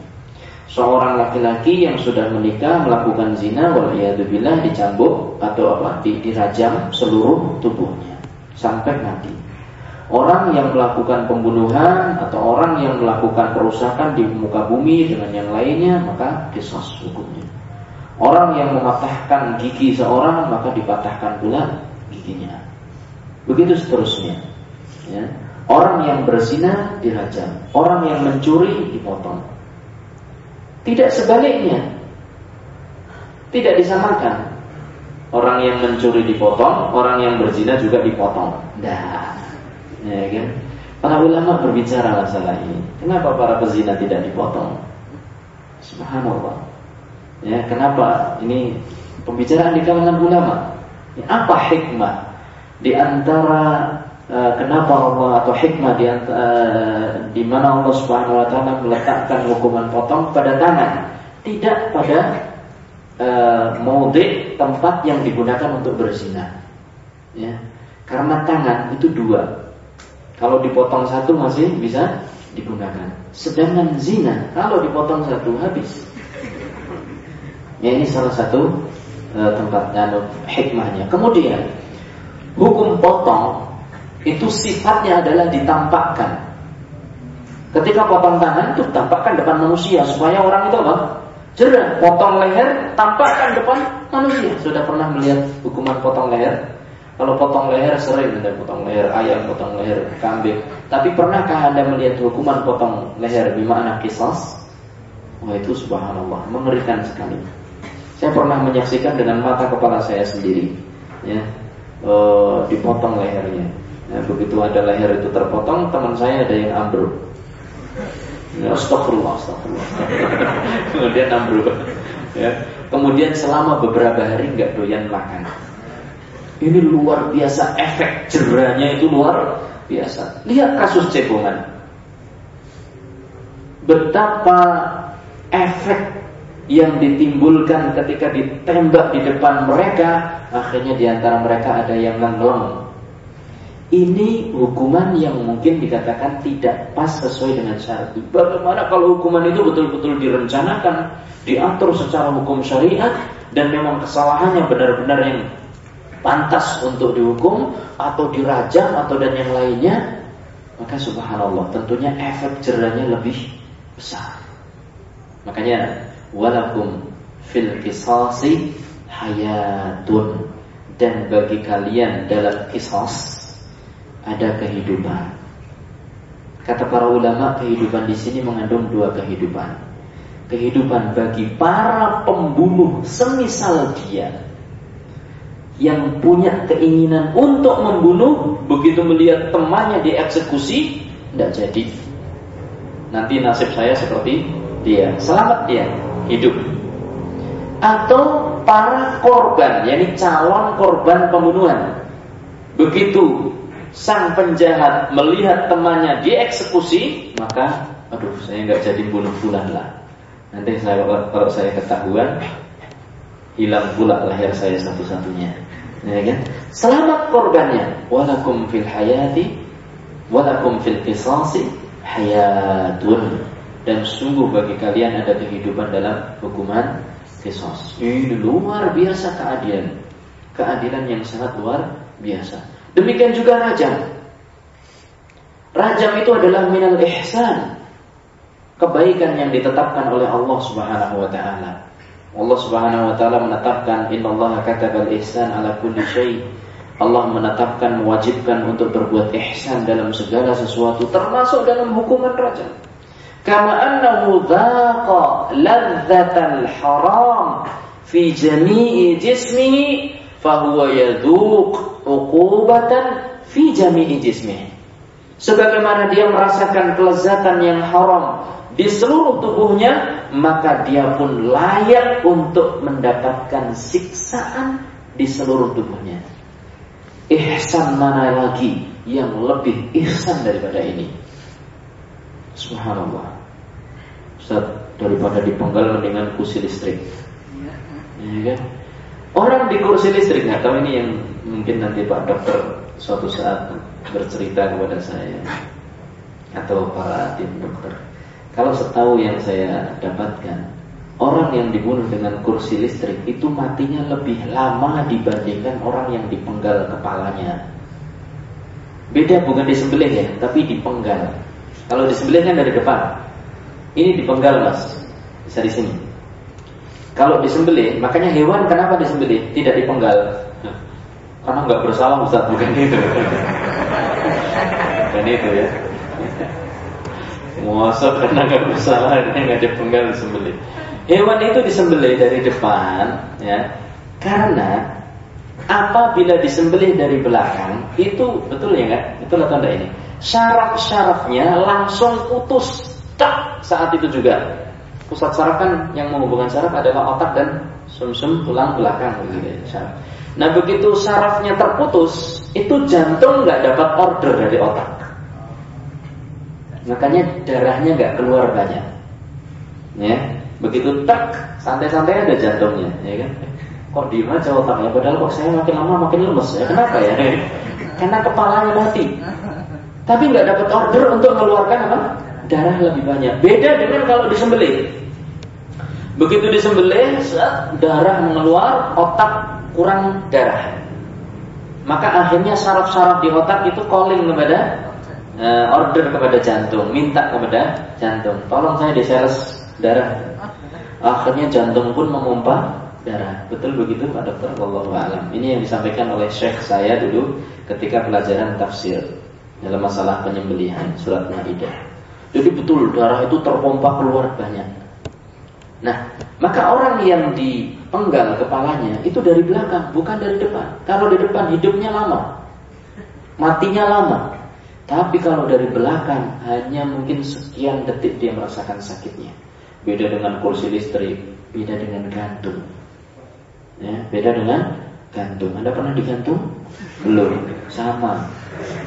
Seorang laki-laki yang sudah menikah melakukan zina waliyadzubillah dicambuk atau apa dirajam seluruh tubuhnya sampai mati. Orang yang melakukan pembunuhan atau orang yang melakukan perusakan di muka bumi dengan yang lainnya maka kisos hukumnya. Orang yang mematahkan gigi seorang maka dipatahkan pula giginya. Begitu seterusnya. Ya. Orang yang berzina dirajam, orang yang mencuri dipotong. Tidak sebaliknya. Tidak disamakan. Orang yang mencuri dipotong, orang yang berzina juga dipotong. Nah, ya kan? Para ulama berbicara masalah ini. Kenapa para pezina tidak dipotong? Subhanallah. Ya, kenapa? Ini pembicaraan di kalangan ulama. Ya, apa hikmah di antara Eh, kenapa Allah atau hikmah di, uh, mana Allah Subhanahu wa taala meletakkan hukuman potong pada tangan, tidak pada uh, tempat yang digunakan untuk berzina. Ya. Karena tangan itu dua. Kalau dipotong satu masih bisa digunakan. Sedangkan zina kalau dipotong satu habis. Ya ini salah satu uh, tempatnya hikmahnya. Kemudian hukum potong itu sifatnya adalah ditampakkan. Ketika potong tangan itu tampakkan depan manusia supaya orang itu apa? Jerah, potong leher, tampakkan depan manusia. Sudah pernah melihat hukuman potong leher? Kalau potong leher sering ada potong leher ayam, potong leher kambing. Tapi pernahkah anda melihat hukuman potong leher di mana kisah? Wah itu subhanallah, mengerikan sekali. Saya pernah menyaksikan dengan mata kepala saya sendiri, ya, e, dipotong lehernya. Ya, begitu ada leher itu terpotong, teman saya ada yang ambruk. Ya, astagfirullah, astagfirullah. Kemudian ambruk. Ya. Kemudian selama beberapa hari nggak doyan makan. Ini luar biasa efek jerahnya itu luar biasa. Lihat kasus cebongan. Betapa efek yang ditimbulkan ketika ditembak di depan mereka, akhirnya di antara mereka ada yang ngelong ini hukuman yang mungkin dikatakan tidak pas sesuai dengan syariat. Bagaimana kalau hukuman itu betul-betul direncanakan, diatur secara hukum syariat dan memang kesalahannya benar-benar yang pantas untuk dihukum atau dirajam atau dan yang lainnya, maka subhanallah tentunya efek jerahnya lebih besar. Makanya walakum fil qisasi hayatun dan bagi kalian dalam kisos ada kehidupan. Kata para ulama, kehidupan di sini mengandung dua kehidupan. Kehidupan bagi para pembunuh semisal dia yang punya keinginan untuk membunuh, begitu melihat temannya dieksekusi, tidak jadi. Nanti nasib saya seperti dia. Selamat dia, hidup. Atau para korban, yakni calon korban pembunuhan. Begitu sang penjahat melihat temannya dieksekusi, maka aduh saya nggak jadi bunuh bulan lah. Nanti saya kalau saya ketahuan hilang pula leher saya satu-satunya. Ya kan? Selamat korbannya. Walakum fil hayati walakum fil qisasi hayatun. Dan sungguh bagi kalian ada kehidupan dalam hukuman kisos. Ini luar biasa keadilan. Keadilan yang sangat luar biasa. Demikian juga rajam. Rajam itu adalah minal ihsan. Kebaikan yang ditetapkan oleh Allah Subhanahu wa taala. Allah Subhanahu wa taala menetapkan innallaha katabal ihsan ala kulli syai. Allah menetapkan mewajibkan untuk berbuat ihsan dalam segala sesuatu termasuk dalam hukuman rajam. Kama annahu dhaqa ladzatal haram fi jami'i jismihi fahuwa yadhuq uqubatan fi jami'i jismihi. Sebagaimana dia merasakan kelezatan yang haram di seluruh tubuhnya, maka dia pun layak untuk mendapatkan siksaan di seluruh tubuhnya. Ihsan mana lagi yang lebih ihsan daripada ini? Subhanallah. Ustaz, daripada dipenggal dengan kursi listrik. Ya kan? Orang di kursi listrik nggak tahu ini yang mungkin nanti Pak Dokter suatu saat bercerita kepada saya atau para tim dokter. Kalau setahu yang saya dapatkan, orang yang dibunuh dengan kursi listrik itu matinya lebih lama dibandingkan orang yang dipenggal kepalanya. Beda bukan disembelih ya, tapi dipenggal. Kalau disembelih kan dari depan. Ini dipenggal mas, bisa di sini. Kalau disembelih, makanya hewan kenapa disembelih? Tidak dipenggal. Karena nggak bersalah Ustaz, bukan itu. bukan itu ya. Muasa karena nggak bersalah, nggak dipenggal disembelih. Hewan itu disembelih dari depan, ya, karena apabila disembelih dari belakang, itu betul ya nggak? Betul enggak ini? Syaraf-syarafnya langsung putus tak saat itu juga pusat saraf kan yang menghubungkan saraf adalah otak dan sumsum -sum tulang belakang begitu ya, Nah begitu sarafnya terputus, itu jantung nggak dapat order dari otak. Makanya darahnya nggak keluar banyak. Ya, begitu tak santai-santai ada jantungnya, ya kan? Kok diem aja otaknya? Padahal kok saya makin lama makin lemes ya. Kenapa ya? Karena kepalanya mati. Tapi nggak dapat order untuk mengeluarkan apa? Darah lebih banyak. Beda dengan kalau disembelih. Begitu disembelih, darah mengeluar, otak kurang darah. Maka akhirnya saraf-saraf di otak itu calling kepada uh, order kepada jantung, minta kepada jantung. Tolong saya disales darah. Akhirnya jantung pun memompa darah. Betul begitu Pak Dokter? Wallahu alam. Ini yang disampaikan oleh Syekh saya dulu ketika pelajaran tafsir dalam masalah penyembelihan surat Maidah. Jadi betul darah itu terpompa keluar banyak. Nah, maka orang yang dipenggal kepalanya itu dari belakang, bukan dari depan. Kalau di depan hidupnya lama, matinya lama. Tapi kalau dari belakang hanya mungkin sekian detik dia merasakan sakitnya. Beda dengan kursi listrik, beda dengan gantung. Ya, beda dengan gantung. Anda pernah digantung? Belum. Sama.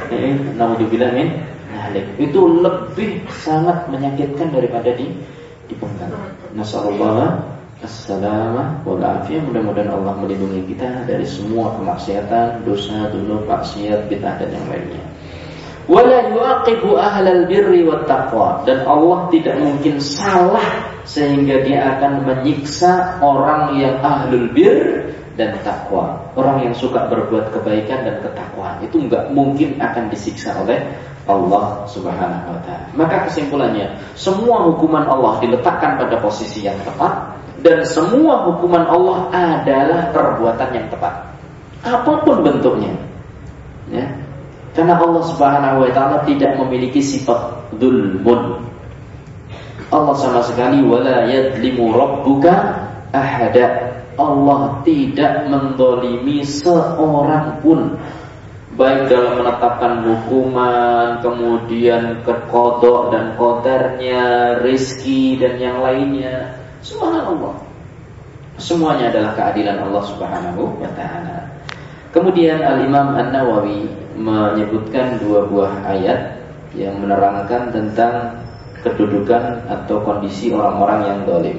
Eh, naudzubillah min Itu lebih sangat menyakitkan daripada di dipenggal. Nasallallahu Assalamualaikum wal Mudah-mudahan Allah melindungi kita dari semua kemaksiatan, dosa, dulu, maksiat, kita dan yang lainnya. Wala ahlal birri wat taqwa dan Allah tidak mungkin salah sehingga dia akan menyiksa orang yang ahlul bir dan takwa. Orang yang suka berbuat kebaikan dan ketakwaan itu enggak mungkin akan disiksa oleh Allah Subhanahu wa taala. Maka kesimpulannya, semua hukuman Allah diletakkan pada posisi yang tepat dan semua hukuman Allah adalah perbuatan yang tepat. Apa pun bentuknya. Ya. Karena Allah Subhanahu wa taala tidak memiliki sifat dzulmun. Allah sama sekali wala yadlimu rabbuka ahada. Allah tidak mendolimi seorang pun baik dalam menetapkan hukuman, kemudian kekodok dan kodarnya, rizki dan yang lainnya. Subhanallah. Semuanya adalah keadilan Allah Subhanahu wa taala. Kemudian Al-Imam An-Nawawi menyebutkan dua buah ayat yang menerangkan tentang kedudukan atau kondisi orang-orang yang dolim.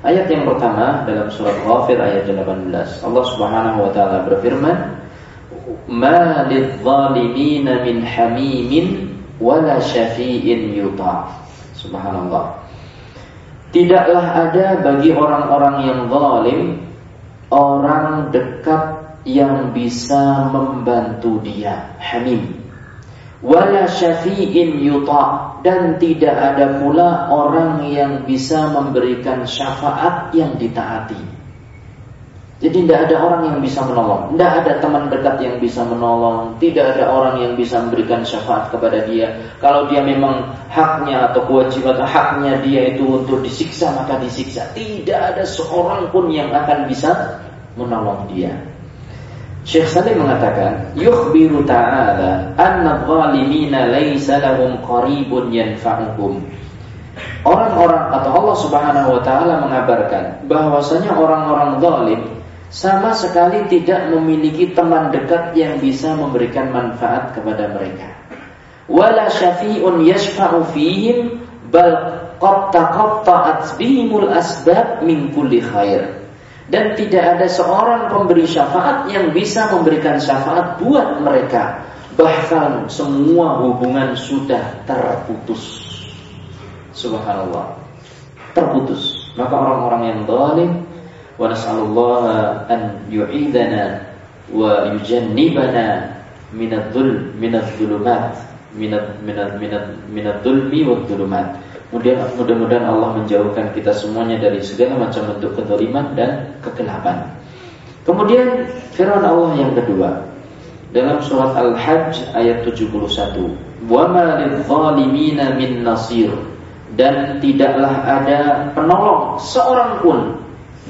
Ayat yang pertama dalam surat Ghafir ayat 18. Allah Subhanahu wa taala berfirman, Subhanallah. Tidaklah ada bagi orang-orang yang zalim orang dekat yang bisa membantu dia, hamim. Wala syafi'in yuta dan tidak ada pula orang yang bisa memberikan syafaat yang ditaati. Jadi tidak ada orang yang bisa menolong, tidak ada teman dekat yang bisa menolong, tidak ada orang yang bisa memberikan syafaat kepada dia. Kalau dia memang haknya atau kewajiban haknya dia itu untuk disiksa maka disiksa. Tidak ada seorang pun yang akan bisa menolong dia. Syekh Salim mengatakan, yukhbiru ta'ala anna zalimina laysa lahum qaribun yanfa'uhum. Orang-orang atau Allah Subhanahu wa taala mengabarkan bahwasanya orang-orang zalim sama sekali tidak memiliki teman dekat yang bisa memberikan manfaat kepada mereka. Wala syafi'un yashfa'u fihim bal qad taqatta'at bihimul asbab min kulli khair. Dan tidak ada seorang pemberi syafaat yang bisa memberikan syafaat buat mereka. Bahkan semua hubungan sudah terputus. Subhanallah. Terputus. Maka orang-orang yang zalim ونسأل الله أن يعيدنا ويجنبنا من الظلم من الظلمات من من من من الظلم والظلمات Kemudian mudah-mudahan Allah menjauhkan kita semuanya dari segala macam bentuk kezaliman dan kegelapan. Kemudian firman Allah yang kedua dalam surat Al-Hajj ayat 71. Wa ma lidh-dhalimina min nasir dan tidaklah ada penolong seorang pun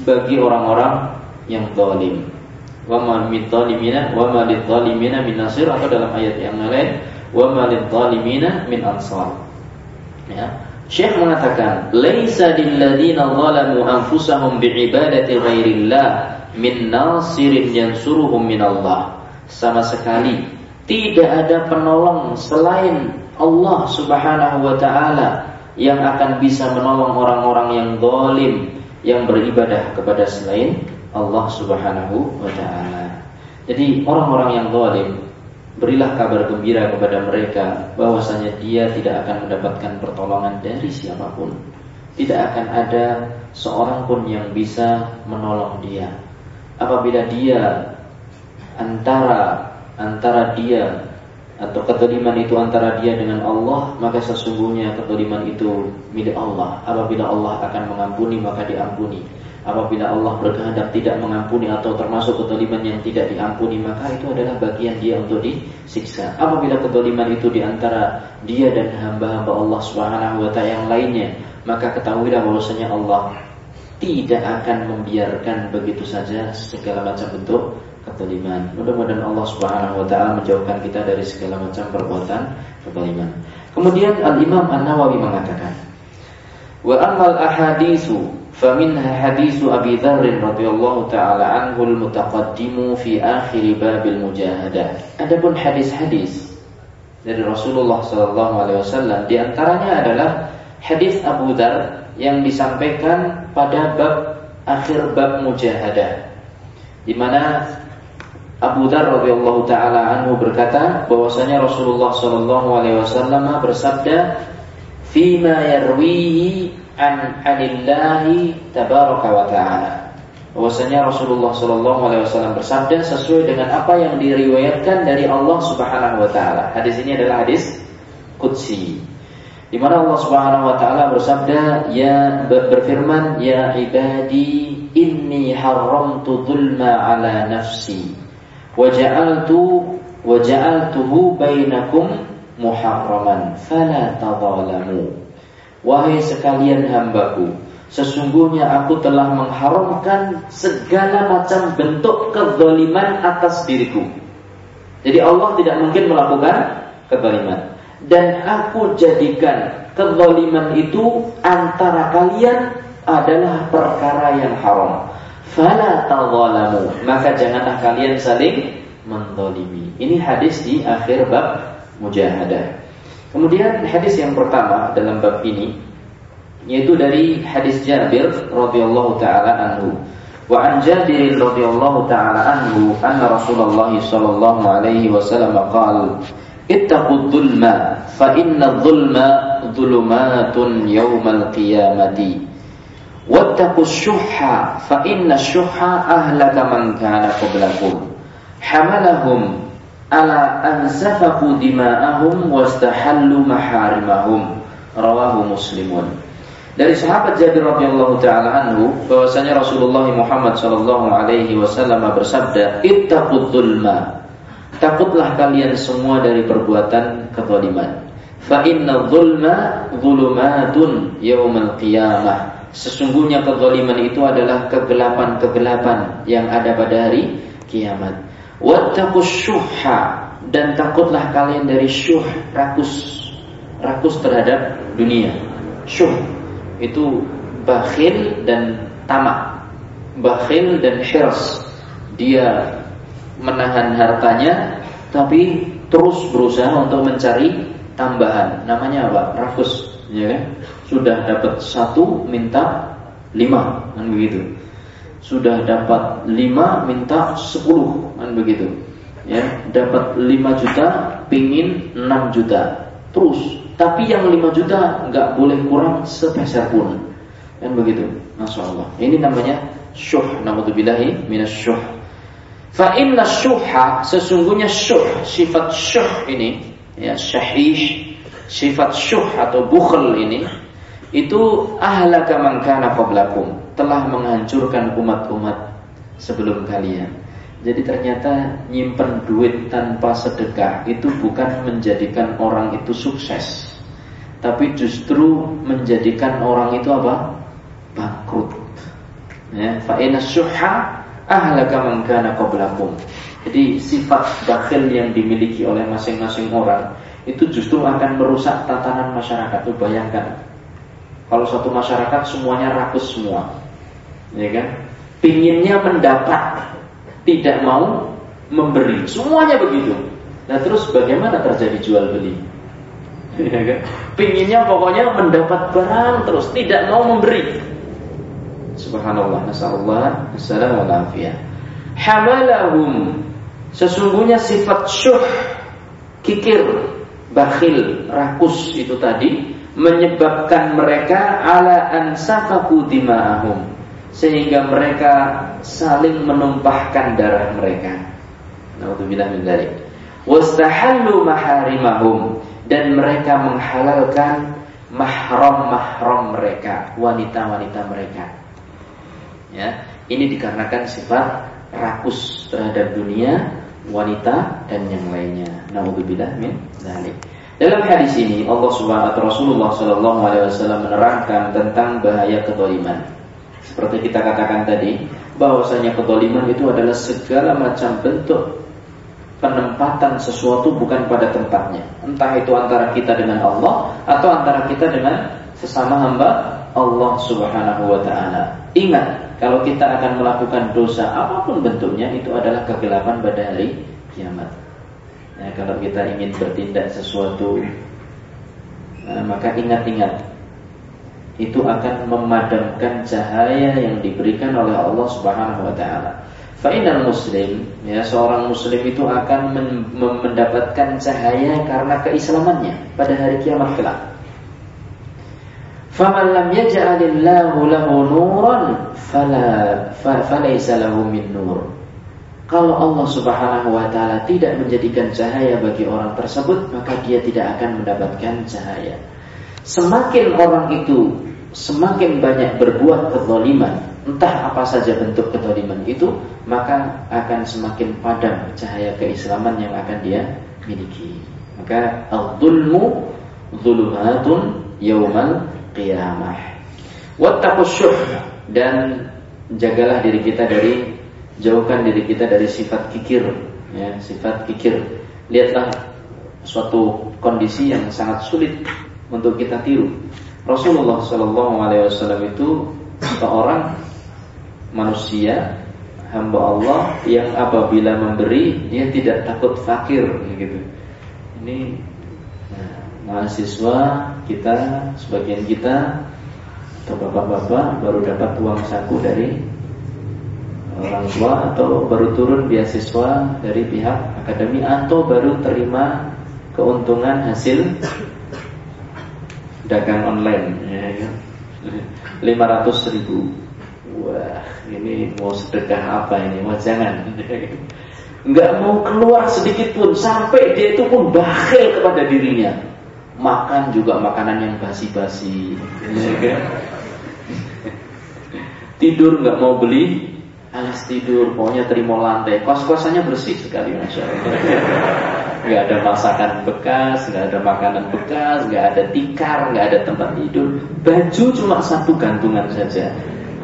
bagi orang-orang yang zalim. Wa ma lidzalimina wa ma lidzalimina min nasir atau dalam ayat yang lain wa ma lidzalimina min ansar. Ya. Syekh mengatakan, "Laisa lil ladzina zalamu anfusahum bi'ibadati ghairillah min nasirin yansuruhum min Allah." Sama sekali tidak ada penolong selain Allah Subhanahu wa taala yang akan bisa menolong orang-orang yang zalim yang beribadah kepada selain Allah Subhanahu wa taala. Jadi orang-orang yang zalim berilah kabar gembira kepada mereka bahwasanya dia tidak akan mendapatkan pertolongan dari siapa pun. Tidak akan ada seorang pun yang bisa menolong dia. Apabila dia antara antara dia atau ketoliman itu antara dia dengan Allah maka sesungguhnya ketoliman itu milik Allah. Apabila Allah akan mengampuni maka diampuni. Apabila Allah berkehendak tidak mengampuni atau termasuk ketoliman yang tidak diampuni maka itu adalah bagian dia untuk disiksa. Apabila ketoliman itu di antara dia dan hamba-hamba Allah Subhanahu wa taala yang lainnya maka ketahuilah bahwasanya Allah tidak akan membiarkan begitu saja segala macam bentuk kezaliman. Mudah-mudahan Allah Subhanahu wa taala menjauhkan kita dari segala macam perbuatan kezaliman. Kemudian Al-Imam An-Nawawi mengatakan, "Wa ammal ahaditsu faminha haditsu Abi Dzar radhiyallahu taala anhu al-mutaqaddimu fi akhir babil mujahadah." Adapun hadis-hadis dari Rasulullah sallallahu alaihi wasallam di antaranya adalah hadis Abu Dzar yang disampaikan pada bab akhir bab mujahadah di mana Abu Dar radhiyallahu taala anhu berkata bahwasanya Rasulullah sallallahu alaihi wasallam bersabda fima yarwihi an anillahi tabaraka wa taala bahwasanya Rasulullah sallallahu alaihi wasallam bersabda sesuai dengan apa yang diriwayatkan dari Allah Subhanahu wa taala. Hadis ini adalah hadis qudsi. Di mana Allah Subhanahu wa taala bersabda ya berfirman ya ibadi inni haramtu dzulma ala nafsi waja'altu wa ja'altuhu bainakum muharraman fala tadhalamu wahai sekalian hambaku sesungguhnya aku telah mengharamkan segala macam bentuk kezaliman atas diriku. Jadi Allah tidak mungkin melakukan kezaliman. Dan aku jadikan kezaliman itu antara kalian adalah perkara yang haram fala tadhalamu maka janganlah kalian saling mendolimi. Ini hadis di akhir bab mujahadah. Kemudian hadis yang pertama dalam bab ini yaitu dari hadis Jabir radhiyallahu taala anhu. Wa an Jabir radhiyallahu taala anhu anna Rasulullah sallallahu alaihi wasallam qala ittaqud dhulma fa inna dhulma dhulumatun yaumal qiyamati wattaqus syuhha fa inna syuhha ahlaka man kana qablakum hamalahum ala an safaku dima'ahum wastahallu maharimahum rawahu muslimun dari sahabat Jabir radhiyallahu taala anhu bahwasanya Rasulullah Muhammad sallallahu alaihi wasallam bersabda ittaqud dzulma takutlah kalian semua dari perbuatan kezaliman. Fa inna dzulma dzulumatun yaumal qiyamah sesungguhnya kezaliman itu adalah kegelapan-kegelapan yang ada pada hari kiamat Wattaqus dan takutlah kalian dari syuh rakus rakus terhadap dunia. Syuh itu bakhil dan tamak. Bakhil dan hirs. Dia menahan hartanya tapi terus berusaha untuk mencari tambahan. Namanya apa? Rakus, ya kan? Sudah dapat satu minta lima, kan begitu. Sudah dapat 5 minta 10 kan begitu. Ya dapat 5 juta pingin 6 juta. Terus tapi yang 5 juta nggak boleh kurang sepeser pun kan begitu. Masya Allah ini namanya syuh namudubillahi minas syuh. Fa inna syuhha sesungguhnya syuh sifat syuh ini ya syahih sifat syuh atau bukhl ini itu ahlaka man kana qablakum telah menghancurkan umat-umat sebelum kalian. Jadi ternyata nyimpen duit tanpa sedekah itu bukan menjadikan orang itu sukses, tapi justru menjadikan orang itu apa? bangkrut. Ya, fa inna syuhha ahlaka man qablakum. Jadi sifat bakhil yang dimiliki oleh masing-masing orang itu justru akan merusak tatanan masyarakat. Tuh bayangkan kalau satu masyarakat semuanya rakus semua, ya kan? Pinginnya mendapat, tidak mau memberi, semuanya begitu. Nah terus bagaimana terjadi jual beli? Ya kan? Pinginnya pokoknya mendapat barang terus, tidak mau memberi. Subhanallah, nasallallahu assalamu alaihi Hamalahum Sesungguhnya sifat syuh Kikir Bakhil, rakus itu tadi menyebabkan mereka ala ansafaku dima'ahum sehingga mereka saling menumpahkan darah mereka. Nauzubillah min dzalik. Wastahallu maharimahum dan mereka menghalalkan mahram-mahram mereka, wanita-wanita mereka. Ya, ini dikarenakan sifat rakus terhadap dunia, wanita dan yang lainnya. Nauzubillah min dzalik. Dalam hadis ini Allah Subhanahu wa Rasulullah Shallallahu alaihi wasallam menerangkan tentang bahaya kedoliman. Seperti kita katakan tadi, bahwasanya kedoliman itu adalah segala macam bentuk penempatan sesuatu bukan pada tempatnya. Entah itu antara kita dengan Allah atau antara kita dengan sesama hamba Allah Subhanahu wa taala. Ingat, kalau kita akan melakukan dosa apa pun bentuknya itu adalah kegelapan pada kiamat. Ya, kalau kita ingin bertindak sesuatu, nah, maka ingat-ingat itu akan memadamkan cahaya yang diberikan oleh Allah Subhanahu wa taala. Fa'inal muslim, ya seorang muslim itu akan mendapatkan cahaya karena keislamannya pada hari kiamat kelak. Faman lam yaj'alillahu lahu nuran fala falaysa min nur. Kalau Allah Subhanahu wa taala tidak menjadikan cahaya bagi orang tersebut, maka dia tidak akan mendapatkan cahaya. Semakin orang itu semakin banyak berbuat kezaliman, entah apa saja bentuk kedoliman itu, maka akan semakin padam cahaya keislaman yang akan dia miliki. Maka al-zulmu zulumatun yaumal qiyamah. Wattaqus dan jagalah diri kita dari jauhkan diri kita dari sifat kikir ya, sifat kikir. Lihatlah suatu kondisi yang sangat sulit untuk kita tiru. Rasulullah Shallallahu alaihi wasallam itu seorang manusia hamba Allah yang apabila memberi dia tidak takut fakir gitu. Ini nah, mahasiswa kita sebagian kita atau bapak-bapak baru dapat uang saku dari orang tua atau baru turun beasiswa dari pihak akademi atau baru terima keuntungan hasil dagang online ya, ya. 500 ribu. Wah ini mau sedekah apa ini? Mau jangan. Nggak mau keluar sedikit pun. Sampai dia itu pun bakhil kepada dirinya. Makan juga makanan yang basi-basi ya, kan? Tidur nggak mau beli alas tidur, pokoknya terima lantai. Kos-kosannya bersih sekali, masya Allah. Gak ada masakan bekas, gak ada makanan bekas, gak ada tikar, gak ada tempat tidur. Baju cuma satu gantungan saja.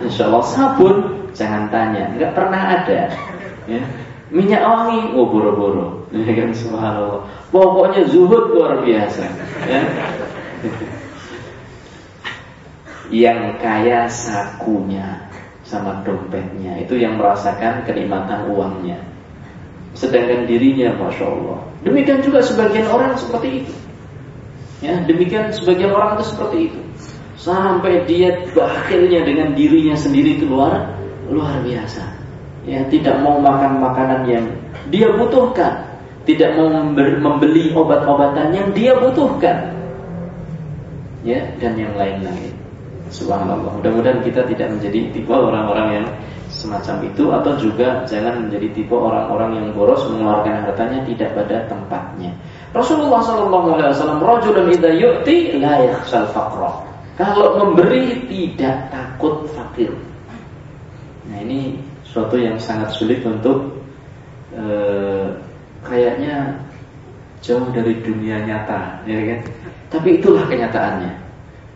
Insya Allah sabun jangan tanya, nggak pernah ada. Ya. Minyak wangi, oh boro-boro. Ya kan subhanallah. Pokoknya zuhud luar biasa. Ya. Yang kaya sakunya sama dompetnya. Itu yang merasakan kenikmatan uangnya. Sedangkan dirinya masya Allah. Demikian juga sebagian orang seperti itu. Ya demikian sebagian orang itu seperti itu. Sampai dia bakhilnya dengan dirinya sendiri itu luar luar biasa. Ya tidak mau makan makanan yang dia butuhkan. Tidak mau membeli obat-obatan yang dia butuhkan. Ya dan yang lain-lain Subhanallah. Mudah-mudahan kita tidak menjadi tipe orang-orang yang semacam itu atau juga jangan menjadi tipe orang-orang yang boros mengeluarkan hartanya tidak pada tempatnya. Rasulullah sallallahu alaihi wasallam rajulun idza yu'ti la yakhshal faqra. Kalau memberi tidak takut fakir. Nah, ini suatu yang sangat sulit untuk eh, kayaknya jauh dari dunia nyata, ya kan? Tapi itulah kenyataannya.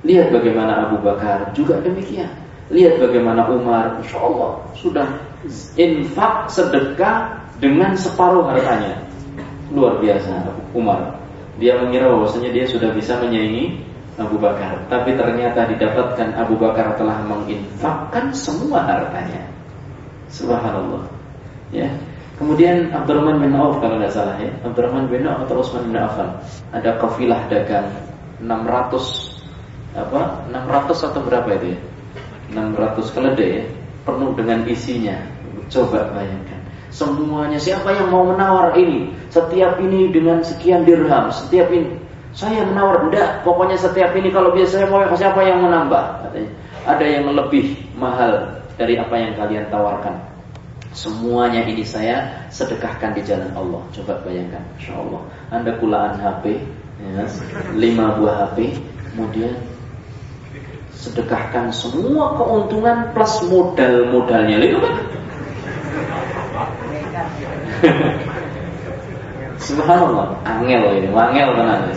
Lihat bagaimana Abu Bakar juga demikian. Lihat bagaimana Umar, insya Allah sudah infak sedekah dengan separuh hartanya. Luar biasa Umar. Dia mengira bahwasanya dia sudah bisa menyaingi Abu Bakar, tapi ternyata didapatkan Abu Bakar telah menginfakkan semua hartanya. Subhanallah. Ya. Kemudian Abdurrahman bin Auf kalau tidak salah ya, Abdurrahman bin Auf atau Utsman bin Affan ada kafilah dagang 600 apa? 600 atau berapa itu ya? 600 keledai ya penuh dengan isinya. Coba bayangkan. Semuanya siapa yang mau menawar ini? Setiap ini dengan sekian dirham setiap ini. Saya menawar enggak. Pokoknya setiap ini kalau biasanya mau siapa yang menambah? Katanya. Ada yang lebih mahal dari apa yang kalian tawarkan. Semuanya ini saya sedekahkan di jalan Allah. Coba bayangkan Insya Allah. Anda kulaan HP ya, 5 buah HP kemudian sedekahkan semua keuntungan plus modal-modalnya itu kan Subhanallah, angel ini, angel tenan.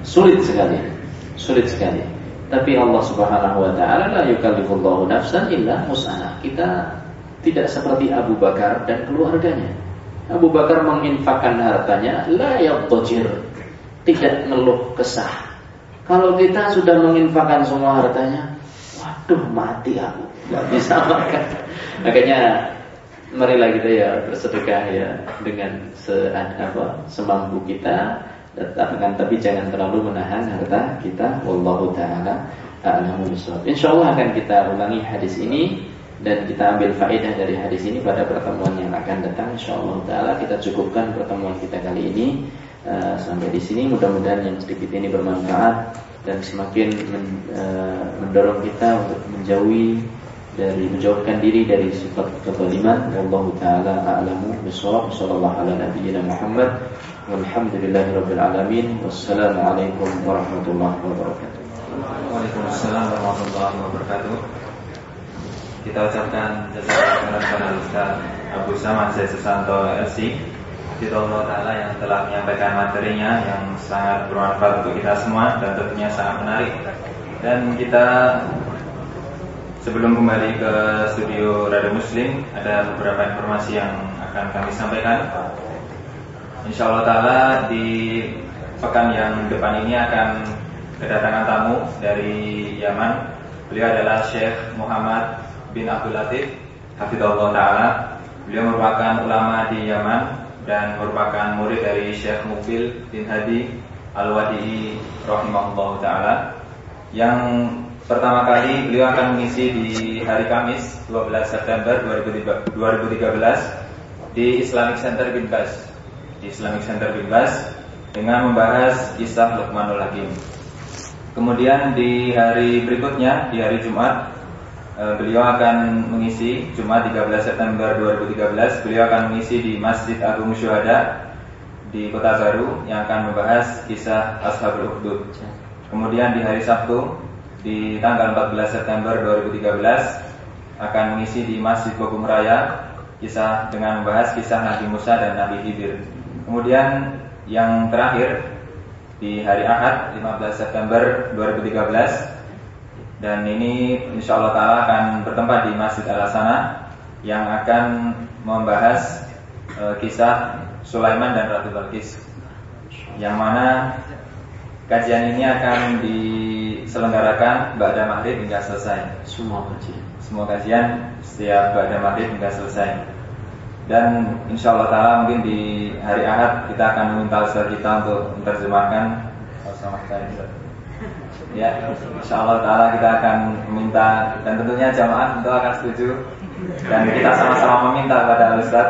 Sulit sekali, sulit sekali. Tapi Allah Subhanahu wa taala la yukallifullahu nafsan illa wus'aha. Kita tidak seperti Abu Bakar dan keluarganya. Abu Bakar menginfakkan hartanya la yadhjir, tidak ngeluh kesah kalau kita sudah menginfakkan semua hartanya, waduh mati aku, nggak bisa makan. Makanya marilah kita ya bersedekah ya dengan se apa semampu kita. Dengan tapi jangan terlalu menahan harta kita. Wallahu taala a'lamu bishawab. Insyaallah akan kita ulangi hadis ini dan kita ambil faedah dari hadis ini pada pertemuan yang akan datang. Insyaallah taala kita cukupkan pertemuan kita kali ini Eh, sampai di sini mudah-mudahan yang sedikit ini bermanfaat dan semakin men, uh, mendorong kita untuk menjauhi dari menjauhkan diri dari sifat kezaliman. Wallahu taala a'lamu bissawab sallallahu ala nabiyyina Muhammad. Walhamdulillahirabbil alamin. Wassalamu alaikum warahmatullahi wabarakatuh. Waalaikumsalam warahmatullahi wabarakatuh. Kita ucapkan jazakallahu khairan Ustaz Abu Samad Zaid Susanto LC Allah Ta'ala yang telah menyampaikan materinya yang sangat bermanfaat untuk kita semua dan tentunya sangat menarik. Dan kita sebelum kembali ke studio Radio Muslim ada beberapa informasi yang akan kami sampaikan. Insya Allah Ta'ala di pekan yang depan ini akan kedatangan tamu dari Yaman. Beliau adalah Syekh Muhammad bin Abdul Latif Hafidhullah Ta'ala. Beliau merupakan ulama di Yaman dan merupakan murid dari Syekh Mukbil bin Hadi Al-Wadi'i rahimahullah taala yang pertama kali beliau akan mengisi di hari Kamis 12 September 2013 di Islamic Center bin Bas di Islamic Center bin Bas dengan membahas kisah Luqmanul Hakim. Kemudian di hari berikutnya di hari Jumat beliau akan mengisi Jumat 13 September 2013 beliau akan mengisi di Masjid Agung Syuhada di Kota Baru yang akan membahas kisah Ashabul Ukhdud. Kemudian di hari Sabtu di tanggal 14 September 2013 akan mengisi di Masjid Bogum Raya kisah dengan membahas kisah Nabi Musa dan Nabi Khidir. Kemudian yang terakhir di hari Ahad 15 September 2013 dan ini insya Allah Taala akan bertempat di Masjid Al Hasanah yang akan membahas e, kisah Sulaiman dan Ratu Balkis. Yang mana kajian ini akan diselenggarakan Ba'da Maghrib hingga selesai. Semua kajian. Semua kajian setiap Ba'da Maghrib hingga selesai. Dan insya Allah Taala mungkin di hari Ahad kita akan meminta Ustaz kita untuk menerjemahkan. Saya Ya, insya Allah Taala kita akan meminta dan tentunya jamaah tentu akan setuju dan kita sama-sama meminta kepada Ustaz.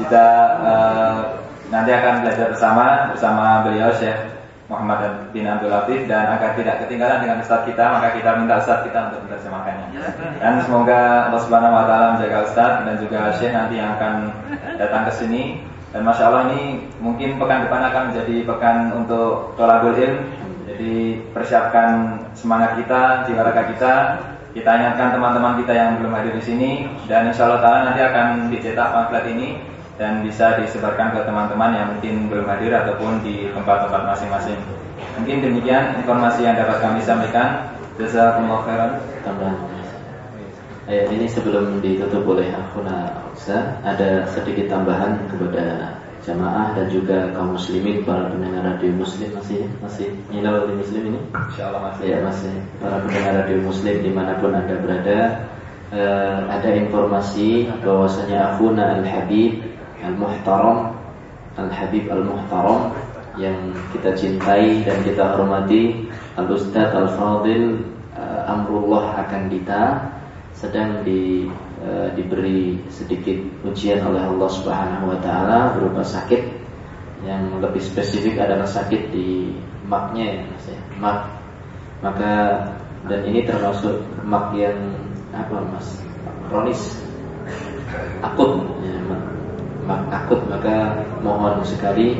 Kita uh, nanti akan belajar bersama bersama beliau Syekh Muhammad bin Abdul Latif dan agar tidak ketinggalan dengan Ustaz kita maka kita minta Ustaz kita untuk menerjemahkannya. Dan semoga Allah Subhanahu wa taala menjaga Ustaz dan juga Syekh nanti yang akan datang ke sini dan masya Allah ini mungkin pekan depan akan menjadi pekan untuk tolabul ilm. Jadi persiapkan semangat kita, jiwa raga kita. Kita ingatkan teman-teman kita yang belum hadir di sini dan insya Allah taala nanti akan dicetak pamflet ini dan bisa disebarkan ke teman-teman yang mungkin belum hadir ataupun di tempat-tempat masing-masing. Mungkin demikian informasi yang dapat kami sampaikan. Jazakumullah khairan. Ayat ini sebelum ditutup oleh Akhuna Ustaz, ada sedikit tambahan kepada jamaah dan juga kaum muslimin para pendengar radio muslim masih masih nyala di muslim ini? Insyaallah masih. Ya masih. Para pendengar radio muslim di mana pun anda berada uh, ada informasi bahwasanya Akhuna Al Habib Al Muhtaram Al Habib Al Muhtaram yang kita cintai dan kita hormati Al Ustaz Al Fadil uh, Amrullah akan kita sedang di Eh, diberi sedikit ujian oleh Allah Subhanahu wa taala berupa sakit yang lebih spesifik adalah sakit di maknya ya Mas ya. Mak. Maka dan ini termasuk mak yang apa Mas? kronis akut ya, mak, mak akut maka mohon sekali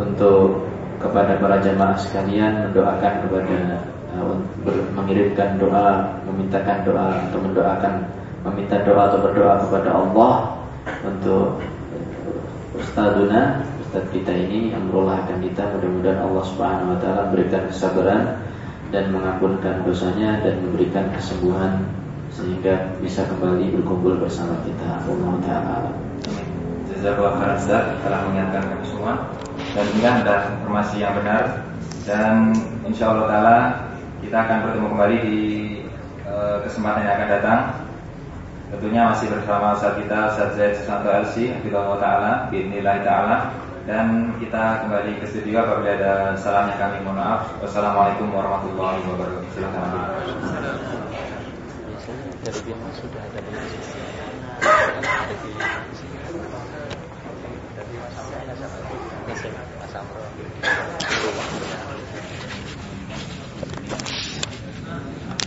untuk kepada para jamaah sekalian mendoakan kepada mengirimkan doa, memintakan doa atau mendoakan meminta doa atau berdoa kepada Allah untuk Ustaduna Ustaz kita ini Amrullah akan kita mudah-mudahan Allah Subhanahu Wa Taala memberikan kesabaran dan mengampunkan dosanya dan memberikan kesembuhan sehingga bisa kembali berkumpul bersama kita. Allah Taala. Jazakallah khairan Ustaz. Telah mengingatkan kami semua. Dan demikian adalah informasi yang benar. Dan insya Allah Taala kita akan bertemu kembali di uh, kesempatan yang akan datang. Tentunya masih bersama Ustaz kita Ustaz Zaid Susanto LC Hafizullah Ta'ala Bismillah Ta'ala. Dan kita kembali ke studio apabila ada salam yang kami mohon maaf. Wassalamualaikum warahmatullahi wabarakatuh. Silahkan Dari sudah ada